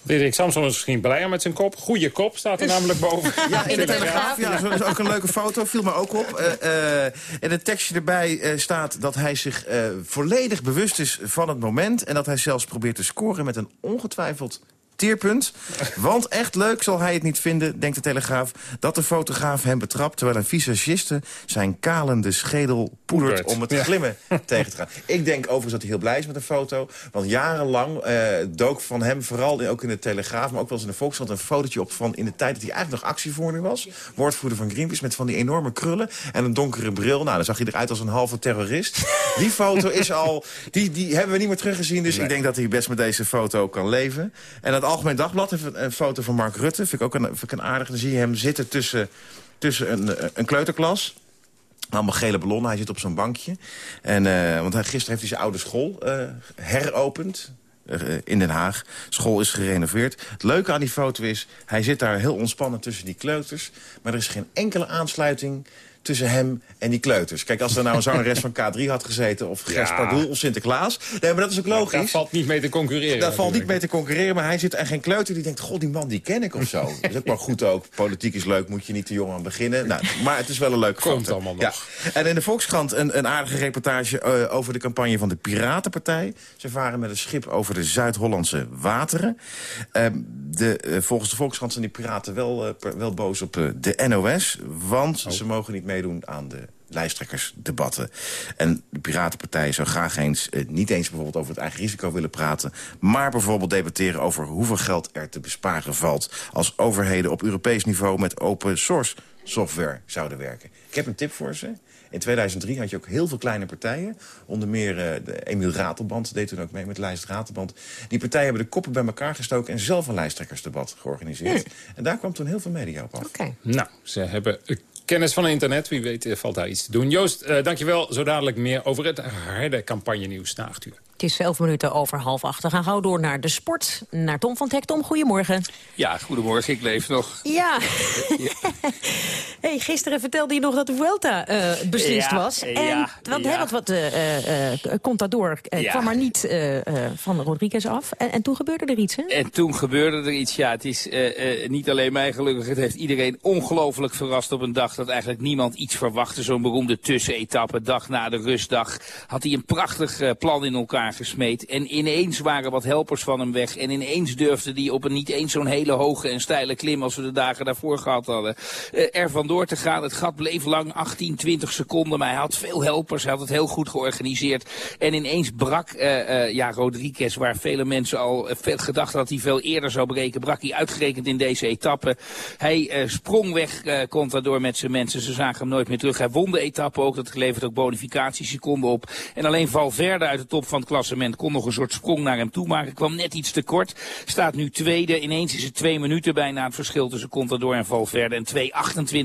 Diederik Samson is misschien blijer met zijn kop. Goeie kop staat er namelijk boven. <laughs> Ja, in de Telegraaf. Ja, dat is ook een leuke foto. Viel me ook op. Eh, eh, en het tekstje erbij eh, staat dat hij zich eh, volledig bewust is van het moment... en dat hij zelfs probeert te scoren met een ongetwijfeld Citeerpunt. Want echt leuk zal hij het niet vinden, denkt de Telegraaf... dat de fotograaf hem betrapt terwijl een visagiste... zijn kalende schedel poedert om het glimmen <laughs> tegen te gaan. Ik denk overigens dat hij heel blij is met de foto. Want jarenlang eh, dook van hem, vooral ook in de Telegraaf... maar ook wel eens in de Volkskrant, een fotootje op van in de tijd... dat hij eigenlijk nog actievoerder was. Woordvoerder van Greenpeace met van die enorme krullen en een donkere bril. Nou, dan zag hij eruit als een halve terrorist. Die foto is al... Die, die hebben we niet meer teruggezien. Dus ik denk dat hij best met deze foto kan leven. En het Algemeen Dagblad heeft een, foto van Mark Rutte. Vind ik ook een, vind aardige. Dan zie je hem zitten tussen, tussen een, een kleuterklas. Allemaal gele ballonnen. Hij zit op zo'n bankje. En, uh, want hij, gisteren heeft hij zijn oude school uh, heropend. In Den Haag. School is gerenoveerd. Het leuke aan die foto is, hij zit daar heel ontspannen tussen die kleuters. Maar er is geen enkele aansluiting tussen hem en die kleuters. Kijk, als er nou een zangeres van K3 had gezeten... of Gers ja. Pardoel of Sinterklaas... Nee, maar dat is ook logisch. Daar valt niet mee te concurreren. Daar valt niet mee te concurreren, maar hij zit en geen kleuter... die denkt, god, die man die ken ik of zo. <laughs> dat is ook wel goed ook. Politiek is leuk, moet je niet te jong aan beginnen. Nou, maar het is wel een leuke Komt allemaal nog. Ja. En in de Volkskrant een, een aardige reportage uh, over de campagne van de Piratenpartij. Ze varen met een schip over de Zuid-Hollandse wateren. Uh, de, uh, volgens de Volkskrant zijn die piraten wel, uh, wel boos op de NOS. Want oh. ze mogen niet meedoen aan de lijsttrekkersdebatten. En de Piratenpartij zou graag eens, eh, niet eens bijvoorbeeld over het eigen risico willen praten... maar bijvoorbeeld debatteren over hoeveel geld er te besparen valt... als overheden op Europees niveau met open source software zouden werken. Ik heb een tip voor ze. In 2003 had je ook heel veel kleine partijen. Onder meer uh, de Emiel Ratelband deed toen ook mee met lijst Ratelband. Die partijen hebben de koppen bij elkaar gestoken... en zelf een lijsttrekkersdebat georganiseerd. En daar kwam toen heel veel media op af. Okay. Nou, ze hebben kennis van internet. Wie weet eh, valt daar iets te doen. Joost, uh, dankjewel. Zo dadelijk meer over het harde campagne-nieuws na 8 uur. Is 11 minuten over half acht. We gaan gauw door naar de sport. Naar Tom van Tek. Tom, goedemorgen. Ja, goedemorgen. Ik leef nog. Ja. <laughs> hey, gisteren vertelde je nog dat de Vuelta uh, beslist ja, was. En, ja, want ja. wat, wat uh, uh, Contador kwam maar niet van Rodriguez af. En, en, toen gebeurde er iets, hè? En toen gebeurde er iets, ja. Het is niet alleen mij gelukkig. Het heeft iedereen ongelooflijk verrast op een dag dat eigenlijk niemand iets verwachtte. Zo'n beroemde tussenetappe, dag na de rustdag. Had hij een prachtig plan in elkaar gesmeed. En ineens waren wat helpers van hem weg. En ineens durfde hij op een niet eens zo'n hele hoge en steile klim als we de dagen daarvoor gehad hadden. Uh, er vandoor te gaan. Het gat bleef lang, 18, 20 seconden. Maar hij had veel helpers. Hij had het heel goed georganiseerd. En ineens brak uh, uh, ja, Rodriguez, waar vele mensen al gedacht dat hij veel eerder zou breken, brak hij uitgerekend in deze etappe. Hij sprong weg, Contador met zijn mensen. Ze zagen hem nooit meer terug. Hij won de etappe ook. Dat levert ook bonificatieseconden op. En alleen Valverde uit de top van het klassement kon nog een soort sprong naar hem toe maken. Kwam net iets te kort. Staat nu tweede. Ineens is het twee minuten bijna het verschil tussen Contador en Valverde. En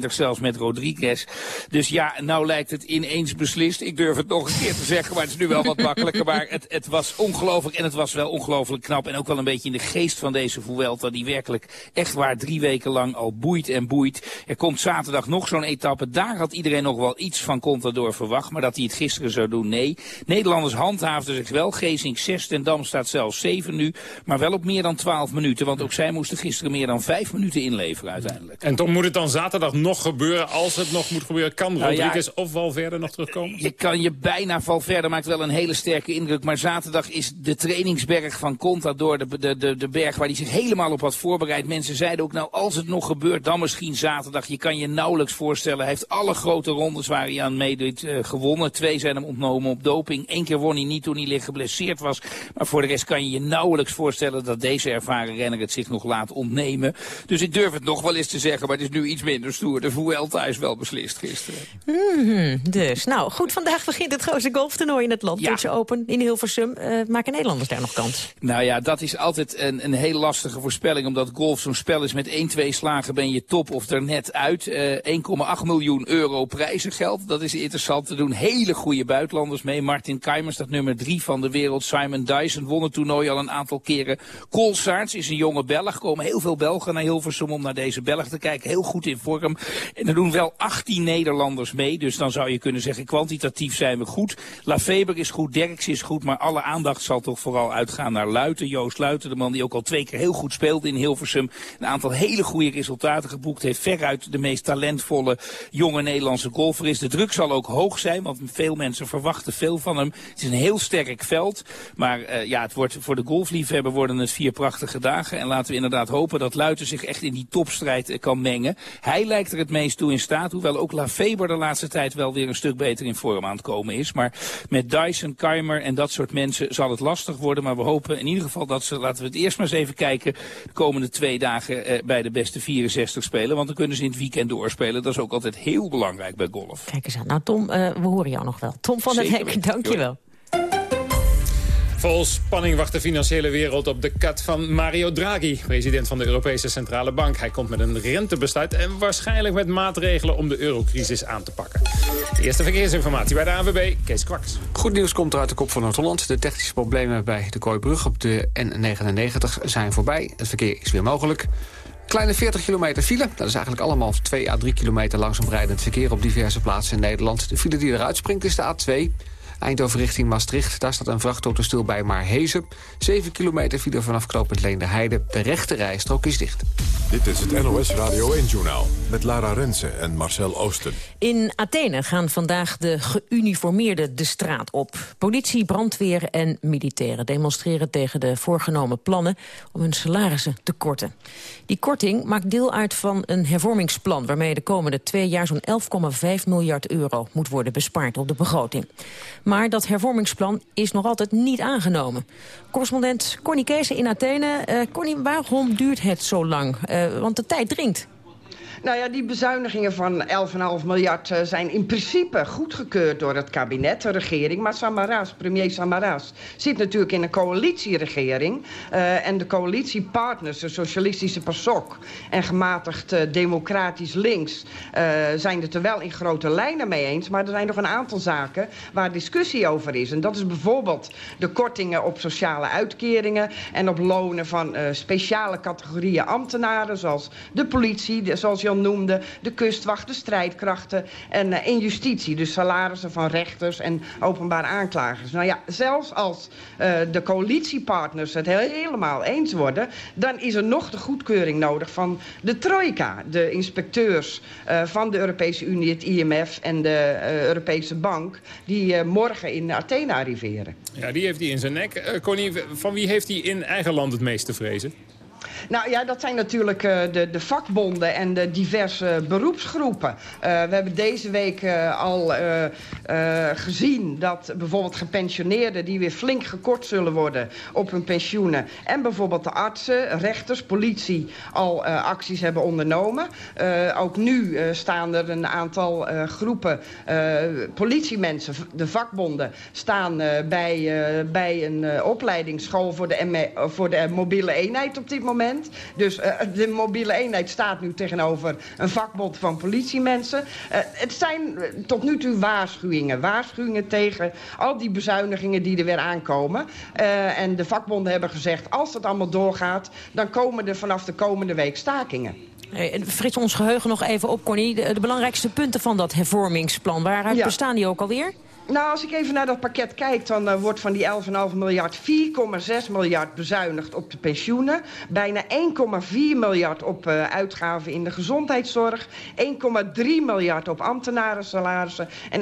2,28 zelfs met Rodriguez. Dus ja, nou lijkt het ineens beslist. Ik durf het nog een keer te zeggen, maar het is nu wel wat makkelijker. Maar het, het was ongelooflijk en het was wel ongelooflijk knap. En ook wel een beetje in de geest van deze Vuelta. Die werkelijk echt waar drie weken lang al boeit en boeit. Er komt zaterdag nog zo'n etappe. Daar had iedereen nog wel iets van Contador verwacht. Maar dat hij het gisteren zou doen, nee. Nederlanders handhaafden zich wel. Geesink 6, Ten Dam staat zelfs 7 nu. Maar wel op meer dan 12 minuten. Want ook zij moesten gisteren meer dan 5 minuten inleveren uiteindelijk. En toch moet het dan zaterdag nog gebeuren. Als het nog moet gebeuren, kan nou Rodriguez ja, of Valverde nog terugkomen? Je kan je bijna, Valverde maakt wel een hele sterke indruk. Maar zaterdag is de trainingsberg van Contador de, de, de, de berg waar hij zich helemaal op had voorbereid. Mensen zeiden ook, nou als het nog gebeurt, dan misschien zaterdag. Je kan je nauwelijks voorstellen. Hij heeft alle grote rondes waar hij aan meedoet uh, gewonnen. Twee zijn hem ontnomen op doping. Eén keer won hij niet toen hij licht geblesseerd was. Maar voor de rest kan je je nauwelijks voorstellen dat deze ervaren renner het zich nog laat ontnemen. Dus ik durf het nog wel eens te zeggen, maar het is nu iets minder stoer. De Vuelta is wel beslist gisteren. Mm -hmm, dus, nou goed, vandaag begint het grootste golftoernooi in het land. Ja. Open in Hilversum. Uh, maken Nederlanders daar nog kans? Nou ja, dat is altijd een, een heel lastige voorspelling. Omdat golf zo'n spel is met 1, 2 slagen ben je top of er net uit. Uh, 1,8 miljoen euro prijzengeld. Dat is interessant te doen. Hele goede buitenlanders mee. Martin Keimers, dat nummer 3 van de wereld. Simon Dyson won het toernooi al een aantal keren. Koolsaerts is een jonge Belg. Komen heel veel Belgen naar Hilversum om naar deze Belg te kijken. Heel goed in vorm. En er doen wel 18 Nederlanders mee. Dus dan zou je kunnen zeggen, kwantitatief zijn we goed. Lafeber is goed, Derks is goed. Maar alle aandacht zal toch vooral uitgaan naar Luiten. Joost Luiten, de man die ook al twee keer heel goed speelde in Hilversum. Een aantal hele goede resultaten geboekt heeft. Veruit de meest talentvolle jonge Nederlandse golfer is. De druk zal ook hoog zijn, want veel mensen verwachten veel van hem. Het is een heel sterk veld. Maar ja, het wordt, voor de golfliefhebber worden het vier prachtige dagen. En laten we inderdaad hopen dat Luiten zich echt in die topstrijd kan mengen. Hij lijkt er het meest toe in staat, hoewel ook Lafeber de laatste tijd wel weer een stuk beter in vorm aan het komen is. Maar met Dyson, Keimer en dat soort mensen zal het lastig worden. Maar we hopen in ieder geval dat ze, laten we het eerst maar eens even kijken, de komende twee dagen eh, bij de beste 64 spelen. Want dan kunnen ze in het weekend doorspelen. Dat is ook altijd heel belangrijk bij golf. Kijk eens aan. Nou Tom, uh, we horen jou nog wel. Tom van het Hek, dankjewel. Vol spanning wacht de financiële wereld op de kat van Mario Draghi, president van de Europese Centrale Bank. Hij komt met een rentebesluit en waarschijnlijk met maatregelen om de eurocrisis aan te pakken. Eerste verkeersinformatie bij de ANWB, Kees Kwaks. Goed nieuws komt er uit de kop van Noord-Holland. De technische problemen bij de Kooibrug op de N99 zijn voorbij. Het verkeer is weer mogelijk. Kleine 40 kilometer file. Dat is eigenlijk allemaal 2 à 3 kilometer langzaam rijdend verkeer op diverse plaatsen in Nederland. De file die eruit springt is de A2. Eindhoven richting Maastricht. Daar staat een vrachtauto stil bij Maarhezen. 7 kilometer file vanaf knooppunt Leende De rechte rijstrook is dicht. Dit is het NOS Radio 1-journaal met Lara Rensen en Marcel Oosten. In Athene gaan vandaag de geuniformeerden de straat op. Politie, brandweer en militairen demonstreren tegen de voorgenomen plannen... om hun salarissen te korten. Die korting maakt deel uit van een hervormingsplan... waarmee de komende twee jaar zo'n 11,5 miljard euro moet worden bespaard op de begroting. Maar dat hervormingsplan is nog altijd niet aangenomen. Correspondent Connie Kees in Athene. Uh, Connie, waarom duurt het zo lang? Uh, want de tijd dringt. Nou ja, die bezuinigingen van 11,5 miljard uh, zijn in principe goedgekeurd door het kabinet, de regering. Maar Samaras, premier Samaras, zit natuurlijk in een coalitieregering. Uh, en de coalitiepartners, de socialistische PASOK en gematigd uh, democratisch links... zijn het er wel in grote lijnen mee eens. Maar er zijn nog een aantal zaken waar discussie over is. En dat is bijvoorbeeld de kortingen op sociale uitkeringen... en op lonen van speciale categorieën ambtenaren, zoals de politie, de, zoals noemde... de kustwacht, de strijdkrachten en uh, justitie. Dus salarissen van rechters en openbaar aanklagers. Nou ja, zelfs als uh, de coalitiepartners het helemaal eens worden... dan is er nog de goedkeuring nodig van de trojka. De inspecteurs uh, van de Europese Unie, het IMF en de Europese Bank... die morgen in Athene arriveren. Ja, die heeft hij in zijn nek. Connie, van wie heeft hij in eigen land het meeste vrezen? Nou ja, dat zijn natuurlijk uh, de, de vakbonden en de diverse beroepsgroepen. Uh, we hebben deze week uh, al gezien dat bijvoorbeeld gepensioneerden... die weer flink gekort zullen worden op hun pensioenen... en bijvoorbeeld de artsen, rechters, politie al acties hebben ondernomen. ook nu staan er een aantal groepen politiemensen, de vakbonden... staan bij, bij een opleidingsschool voor de, ME, voor de mobiele eenheid op dit moment... Dus uh, de mobiele eenheid staat nu tegenover een vakbond van politiemensen. Uh, het zijn tot nu toe waarschuwingen. Waarschuwingen tegen al die bezuinigingen die er weer aankomen. Uh, en de vakbonden hebben gezegd, als dat allemaal doorgaat... dan komen er vanaf de komende week stakingen. Hey, frits ons geheugen nog even op, Connie. De, de belangrijkste punten van dat hervormingsplan. Waaruit ja. bestaan die ook alweer? Nou, als ik even naar dat pakket kijk... dan uh, wordt van die 11,5 miljard 4,6 miljard bezuinigd op de pensioenen. Bijna 1,4 miljard op uh, uitgaven in de gezondheidszorg. 1,3 miljard op ambtenarensalarissen. En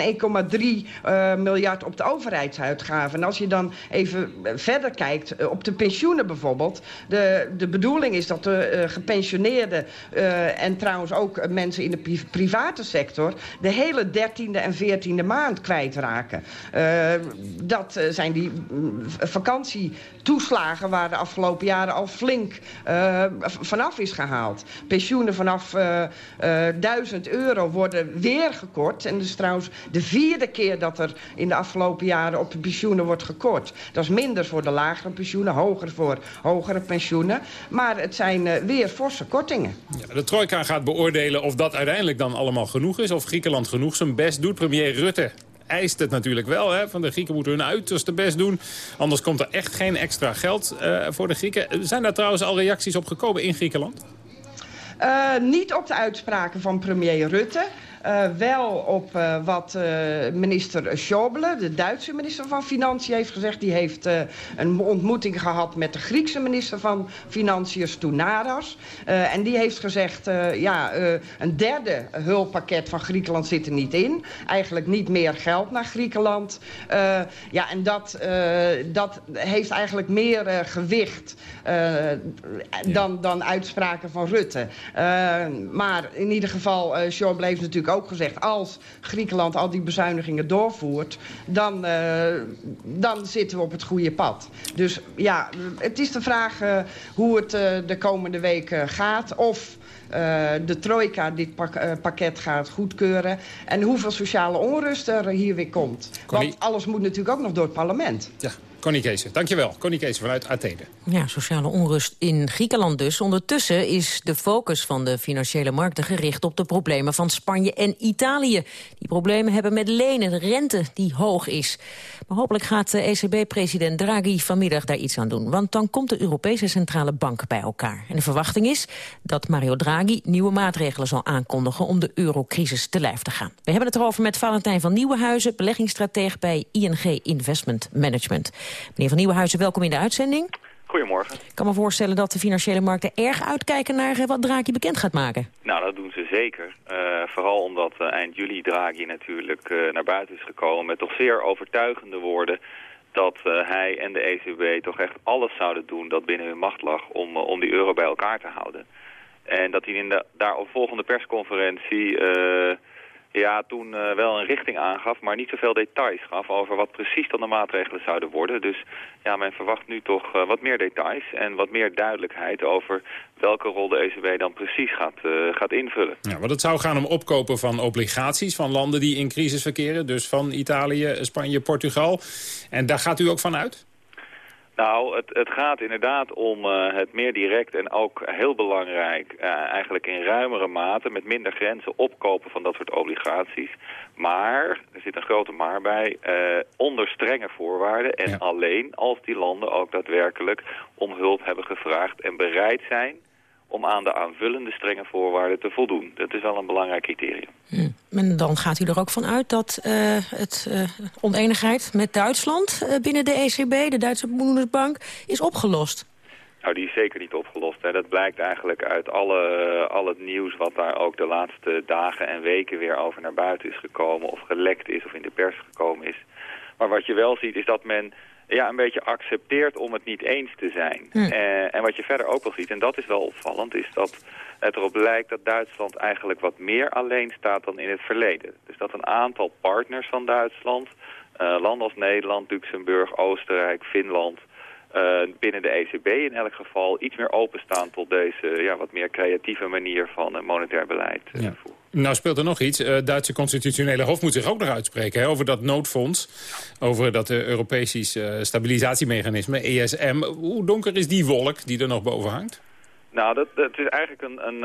1,3 uh, miljard op de overheidsuitgaven. En als je dan even verder kijkt op de pensioenen bijvoorbeeld... de, de bedoeling is dat de gepensioneerden... en trouwens ook mensen in de private sector... de hele 13e en 14e maand kwijtraken. Uh, dat uh, zijn die mm, vakantietoeslagen waar de afgelopen jaren al flink uh, vanaf is gehaald. Pensioenen vanaf 1000 euro worden weer gekort. En dat is trouwens de vierde keer dat er in de afgelopen jaren op pensioenen wordt gekort. Dat is minder voor de lagere pensioenen, hoger voor hogere pensioenen. Maar het zijn weer forse kortingen. Ja, de trojka gaat beoordelen of dat uiteindelijk dan allemaal genoeg is. Of Griekenland genoeg zijn best doet. Premier Rutte eist het natuurlijk wel. Hè? Van de Grieken moeten hun uiterste best doen. Anders komt er echt geen extra geld uh, voor de Grieken. Zijn daar trouwens al reacties op gekomen in Griekenland? Uh, niet op de uitspraken van premier Rutte. Uh, wel op uh, wat uh, minister Schäuble, de Duitse minister van Financiën, heeft gezegd. Die heeft een ontmoeting gehad met de Griekse minister van Financiën, Stounaras. en die heeft gezegd, ja, een derde hulppakket van Griekenland zit er niet in. Eigenlijk niet meer geld naar Griekenland. ja, en dat, dat heeft eigenlijk meer gewicht dan, dan uitspraken van Rutte. maar in ieder geval, uh, Schäuble heeft natuurlijk ook gezegd... als Griekenland al die bezuinigingen doorvoert... dan, uh, dan zitten we op het goede pad. Dus ja, het is de vraag uh, hoe het de komende weken gaat... of uh, de trojka dit pak, uh, pakket gaat goedkeuren... en hoeveel sociale onrust er hier weer komt. Want alles moet natuurlijk ook nog door het parlement. Ja, Connie Kees, dankjewel. Connie Kees vanuit Athene. Ja, sociale onrust in Griekenland dus. Ondertussen is de focus van de financiële markten gericht op de problemen van Spanje en Italië. Die problemen hebben met lenen, rente die hoog is. Maar hopelijk gaat de ECB-president Draghi vanmiddag daar iets aan doen. Want dan komt de Europese Centrale Bank bij elkaar. En de verwachting is dat Mario Draghi nieuwe maatregelen zal aankondigen om de eurocrisis te lijf te gaan. We hebben het erover met Valentijn van Nieuwenhuizen, beleggingsstratege bij ING Investment Management. Meneer Van Nieuwenhuizen, welkom in de uitzending. Goedemorgen. Ik kan me voorstellen dat de financiële markten erg uitkijken naar wat Draghi bekend gaat maken. Nou, dat doen ze zeker. Uh, vooral omdat uh, eind juli Draghi natuurlijk uh, naar buiten is gekomen met toch zeer overtuigende woorden dat hij en de ECB toch echt alles zouden doen dat binnen hun macht lag om, om die euro bij elkaar te houden. En dat hij in de daaropvolgende persconferentie ja, toen uh, wel een richting aangaf, maar niet zoveel details gaf over wat precies dan de maatregelen zouden worden. Dus ja, men verwacht nu toch uh, wat meer details en wat meer duidelijkheid over welke rol de ECB dan precies gaat, uh, gaat invullen. Ja, want het zou gaan om opkopen van obligaties van landen die in crisis verkeren. Dus van Italië, Spanje, Portugal. En daar gaat u ook van uit? Nou, het, het gaat inderdaad om uh, het meer direct en ook heel belangrijk... Uh, eigenlijk in ruimere mate met minder grenzen opkopen van dat soort obligaties. Maar, er zit een grote maar bij, uh, onder strenge voorwaarden... en ja. alleen als die landen ook daadwerkelijk om hulp hebben gevraagd... en bereid zijn om aan de aanvullende strenge voorwaarden te voldoen. Dat is wel een belangrijk criterium. Hm. En dan gaat u er ook van uit dat uh, het uh, oneenigheid met Duitsland uh, binnen de ECB, de Duitse Bundesbank, is opgelost. Nou, die is zeker niet opgelost. Hè. Dat blijkt eigenlijk uit alle, al het nieuws wat daar ook de laatste dagen en weken weer over naar buiten is gekomen... of gelekt is of in de pers gekomen is. Maar wat je wel ziet is dat men ja, een beetje accepteert om het niet eens te zijn. Hm. Uh, en wat je verder ook wel ziet, en dat is wel opvallend, is dat het erop lijkt dat Duitsland eigenlijk wat meer alleen staat dan in het verleden. Dus dat een aantal partners van Duitsland, uh, landen als Nederland, Luxemburg, Oostenrijk, Finland... Uh, binnen de ECB in elk geval iets meer openstaan tot deze ja, wat meer creatieve manier van monetair beleid ja. voeren. Nou speelt er nog iets. Het uh, Duitse constitutionele hof moet zich ook nog uitspreken hè, over dat noodfonds. Over dat uh, Europese stabilisatiemechanisme, ESM. Hoe donker is die wolk die er nog boven hangt? Nou, dat, dat is eigenlijk een, een,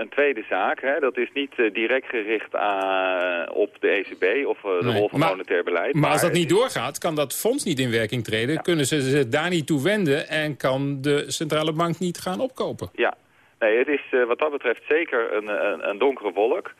een tweede zaak. Hè. Dat is niet direct gericht aan, op de ECB of de nee, rol van maar, monetair beleid. Maar, maar als dat niet doorgaat, kan dat fonds niet in werking treden. Ja. Kunnen ze zich daar niet toe wenden en kan de centrale bank niet gaan opkopen? Ja, nee, het is wat dat betreft zeker een, een, een donkere wolk.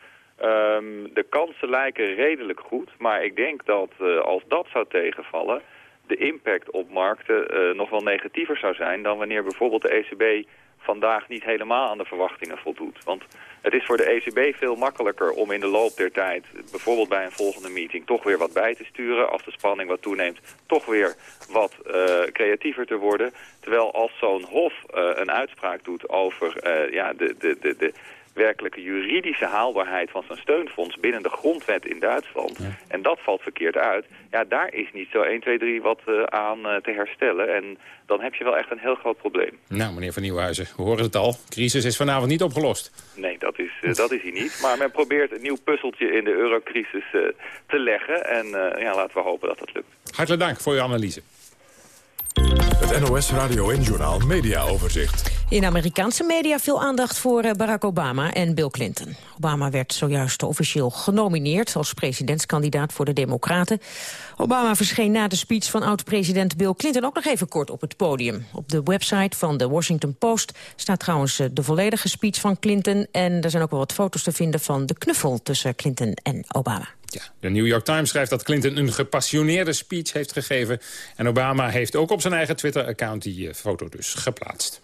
Um, de kansen lijken redelijk goed, maar ik denk dat als dat zou tegenvallen de impact op markten nog wel negatiever zou zijn dan wanneer bijvoorbeeld de ECB vandaag niet helemaal aan de verwachtingen voldoet. Want het is voor de ECB veel makkelijker om in de loop der tijd... bijvoorbeeld bij een volgende meeting toch weer wat bij te sturen... als de spanning wat toeneemt, toch weer wat uh, creatiever te worden. Terwijl als zo'n hof uh, een uitspraak doet over uh, ja, de, de, de, de werkelijke juridische haalbaarheid van zo'n steunfonds binnen de grondwet in Duitsland. Ja. En dat valt verkeerd uit. Ja, daar is niet zo 1, 2, 3 wat uh, aan uh, te herstellen. En dan heb je wel echt een heel groot probleem. Nou, meneer Van Nieuwhuizen, we horen het al. Crisis is vanavond niet opgelost. Nee, dat is, uh, dat is hij niet. Maar men probeert een nieuw puzzeltje in de eurocrisis te leggen. En ja, laten we hopen dat dat lukt. Hartelijk dank voor uw analyse. Het NOS Radio en Journaal Media Overzicht. In Amerikaanse media veel aandacht voor eh, Barack Obama en Bill Clinton. Obama werd zojuist officieel genomineerd als presidentskandidaat voor de Democraten. Obama verscheen na de speech van oud-president Bill Clinton ook nog even kort op het podium. Op de website van de Washington Post staat trouwens eh, de volledige speech van Clinton... en er zijn ook wel wat foto's te vinden van de knuffel tussen Clinton en Obama. Ja, de New York Times schrijft dat Clinton een gepassioneerde speech heeft gegeven. En Obama heeft ook op zijn eigen Twitter-account die eh, foto dus geplaatst.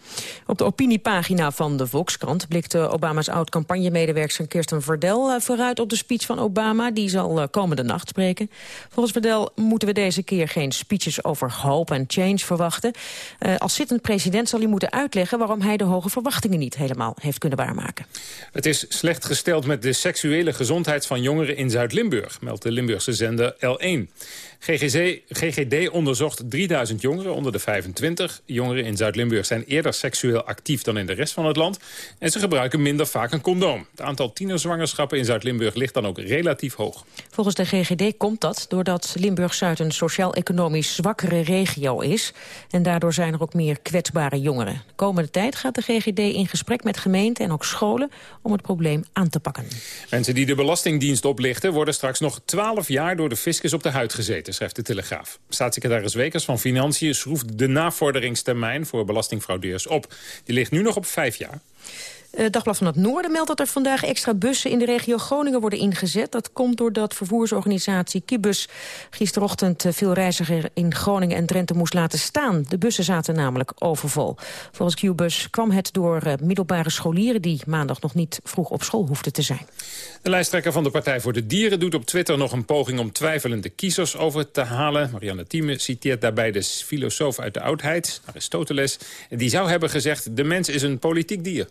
Op de opiniepagina van de Volkskrant blikte Obama's oud-campagnemedewerker Kirsten Verdel eh, vooruit op de speech van Obama. Die zal eh, komende nacht spreken. Volgens Verdel moeten we deze keer geen speeches over hope en change verwachten. als zittend president zal hij moeten uitleggen waarom hij de hoge verwachtingen niet helemaal heeft kunnen waarmaken. Het is slecht gesteld met de seksuele gezondheid van jongeren in Zuid-Limburg meldt de Limburgse zender L1. GGZ, GGD onderzocht 3000 jongeren onder de 25. Jongeren in Zuid-Limburg zijn eerder seksueel actief dan in de rest van het land. En ze gebruiken minder vaak een condoom. Het aantal tienerzwangerschappen in Zuid-Limburg ligt dan ook relatief hoog. Volgens de GGD komt dat doordat Limburg-Zuid een sociaal-economisch zwakkere regio is. En daardoor zijn er ook meer kwetsbare jongeren. De komende tijd gaat de GGD in gesprek met gemeenten en ook scholen om het probleem aan te pakken. Mensen die de Belastingdienst oplichten worden straks nog 12 jaar door de fiscus op de huid gezeten schrijft de Telegraaf. Staatssecretaris Wekers van Financiën schroeft de navorderingstermijn voor belastingfraudeurs op. Die ligt nu nog op vijf jaar. Uh, Dagblad van het Noorden meldt dat er vandaag extra bussen in de regio Groningen worden ingezet. Dat komt doordat vervoersorganisatie Kibus gisterochtend eh, veel reizigers in Groningen en Drenthe moest laten staan. De bussen zaten namelijk overvol. Volgens Qbus kwam het door uh, middelbare scholieren die maandag nog niet vroeg op school hoefden te zijn. De lijsttrekker van de Partij voor de Dieren doet op Twitter nog een poging om twijfelende kiezers over te halen. Marianne Thieme citeert daarbij de filosoof uit de oudheid, Aristoteles. Die zou hebben gezegd, de mens is een politiek dier.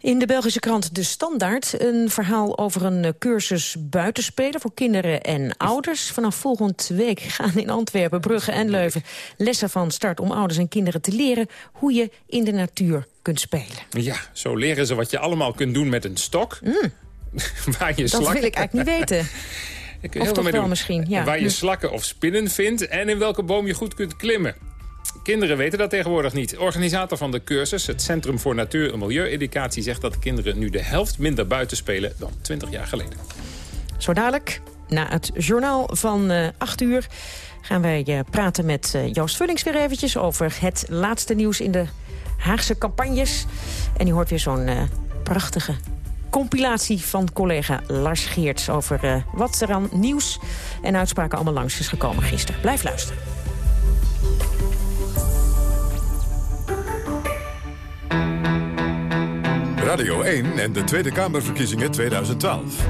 In de Belgische krant De Standaard een verhaal over een eh, cursus buitenspelen voor kinderen en ouders. Vanaf volgende week <laughs> gaan in Antwerpen, Brugge en Leuven lessen van start om ouders en kinderen te leren hoe je in de natuur kunt spelen. Ja, zo leren ze wat je allemaal kunt doen met een stok. Mm. <laughs> waar je dat wil ik eigenlijk niet weten. <laughs> Ik of toch wel misschien, ja. Waar je slakken of spinnen vindt en in welke boom je goed kunt klimmen. Kinderen weten dat tegenwoordig niet. Organisator van de cursus, het Centrum voor Natuur- en Milieueducatie... zegt dat kinderen nu de helft minder buiten spelen dan 20 jaar geleden. Zo dadelijk, na het journaal van uh, eh, 8 uur... gaan wij uh, praten met uh, Joost Vullings weer eventjes... over het laatste nieuws in de Haagse campagnes. En u hoort weer zo'n prachtige compilatie van collega Lars Geerts... over wat er aan nieuws en uitspraken allemaal langs is gekomen gisteren. Blijf luisteren. Radio 1 en de Tweede Kamerverkiezingen 2012.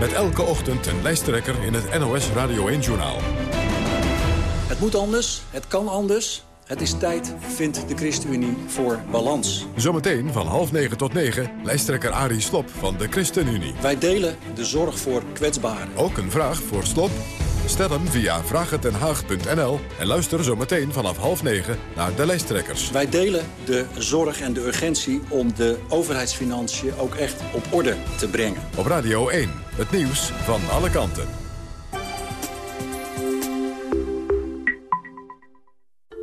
Met elke ochtend een lijsttrekker in het NOS Radio 1-journaal. Het moet anders, het kan anders. Het is tijd, vindt de ChristenUnie, voor balans. Zometeen van half negen tot negen, lijsttrekker Arie Slop van de ChristenUnie. Wij delen de zorg voor kwetsbaren. Ook een vraag voor Slop? Stel hem via vragentenhaag.nl en luister zometeen vanaf half negen naar de lijsttrekkers. Wij delen de zorg en de urgentie om de overheidsfinanciën ook echt op orde te brengen. Op Radio 1, het nieuws van alle kanten.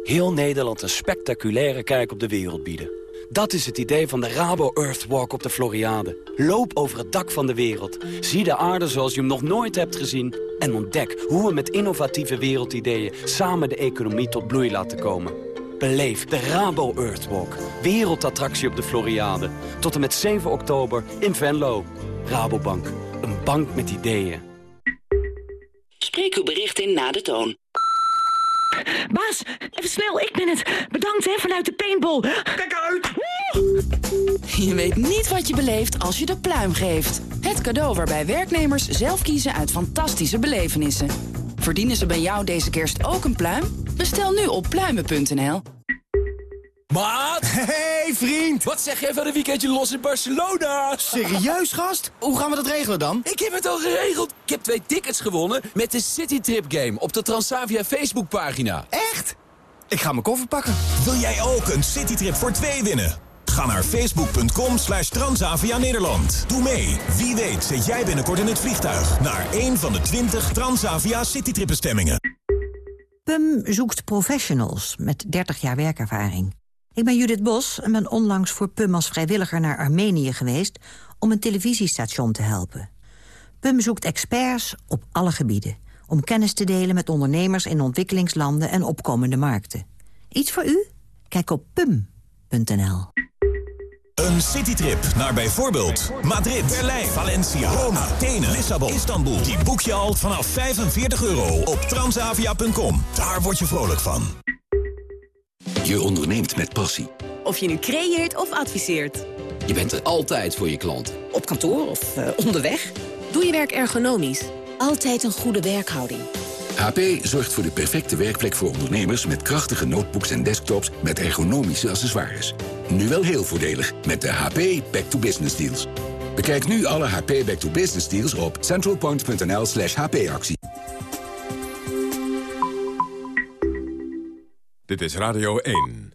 Heel Nederland een spectaculaire kijk op de wereld bieden. Dat is het idee van de Rabo Earthwalk op de Floriade. Loop over het dak van de wereld. Zie de aarde zoals je hem nog nooit hebt gezien. En ontdek hoe we met innovatieve wereldideeën samen de economie tot bloei laten komen. Beleef de Rabo Earthwalk. Wereldattractie op de Floriade. Tot en met 7 oktober in Venlo. Rabobank. Een bank met ideeën. Spreek uw bericht in na de toon. Baas, even snel, ik ben het. Bedankt hè, vanuit de paintball. Kijk uit! <laughs> Je weet niet wat je beleeft als je de pluim geeft. Het cadeau waarbij werknemers zelf kiezen uit fantastische belevenissen. Verdienen ze bij jou deze kerst ook een pluim? Bestel nu op pluimen.nl. Maat! Hey vriend! Wat zeg jij van een weekendje los in Barcelona? Serieus gast? Hoe gaan we dat regelen dan? Ik heb het al geregeld. Ik heb twee tickets gewonnen met de Citytrip Game op de Transavia Facebookpagina. Echt? Ik ga mijn koffer pakken. Wil jij ook een Citytrip voor twee winnen? Ga naar facebook.com slash Transavia Nederland. Doe mee. Wie weet zit jij binnenkort in het vliegtuig... naar een van de 20 Transavia Citytrip-bestemmingen. PUM zoekt professionals met 30 jaar werkervaring. Ik ben Judith Bos en ben onlangs voor PUM als vrijwilliger naar Armenië geweest... om een televisiestation te helpen. PUM zoekt experts op alle gebieden... om kennis te delen met ondernemers in ontwikkelingslanden en opkomende markten. Iets voor u? Kijk op pum.nl. Een citytrip naar bijvoorbeeld Madrid, Berlijn, Valencia, Rome, Athene, Lissabon, Istanbul. Die boek je al vanaf 45 euro op transavia.com. Daar word je vrolijk van. Je onderneemt met passie. Of je nu creëert of adviseert. Je bent er altijd voor je klant. Op kantoor of uh, onderweg. Doe je werk ergonomisch. Altijd een goede werkhouding. HP zorgt voor de perfecte werkplek voor ondernemers... met krachtige notebooks en desktops met ergonomische accessoires. Nu wel heel voordelig met de HP Back to Business Deals. Bekijk nu alle HP Back to Business Deals op centralpoint.nl slash hpactie. Dit is Radio 1.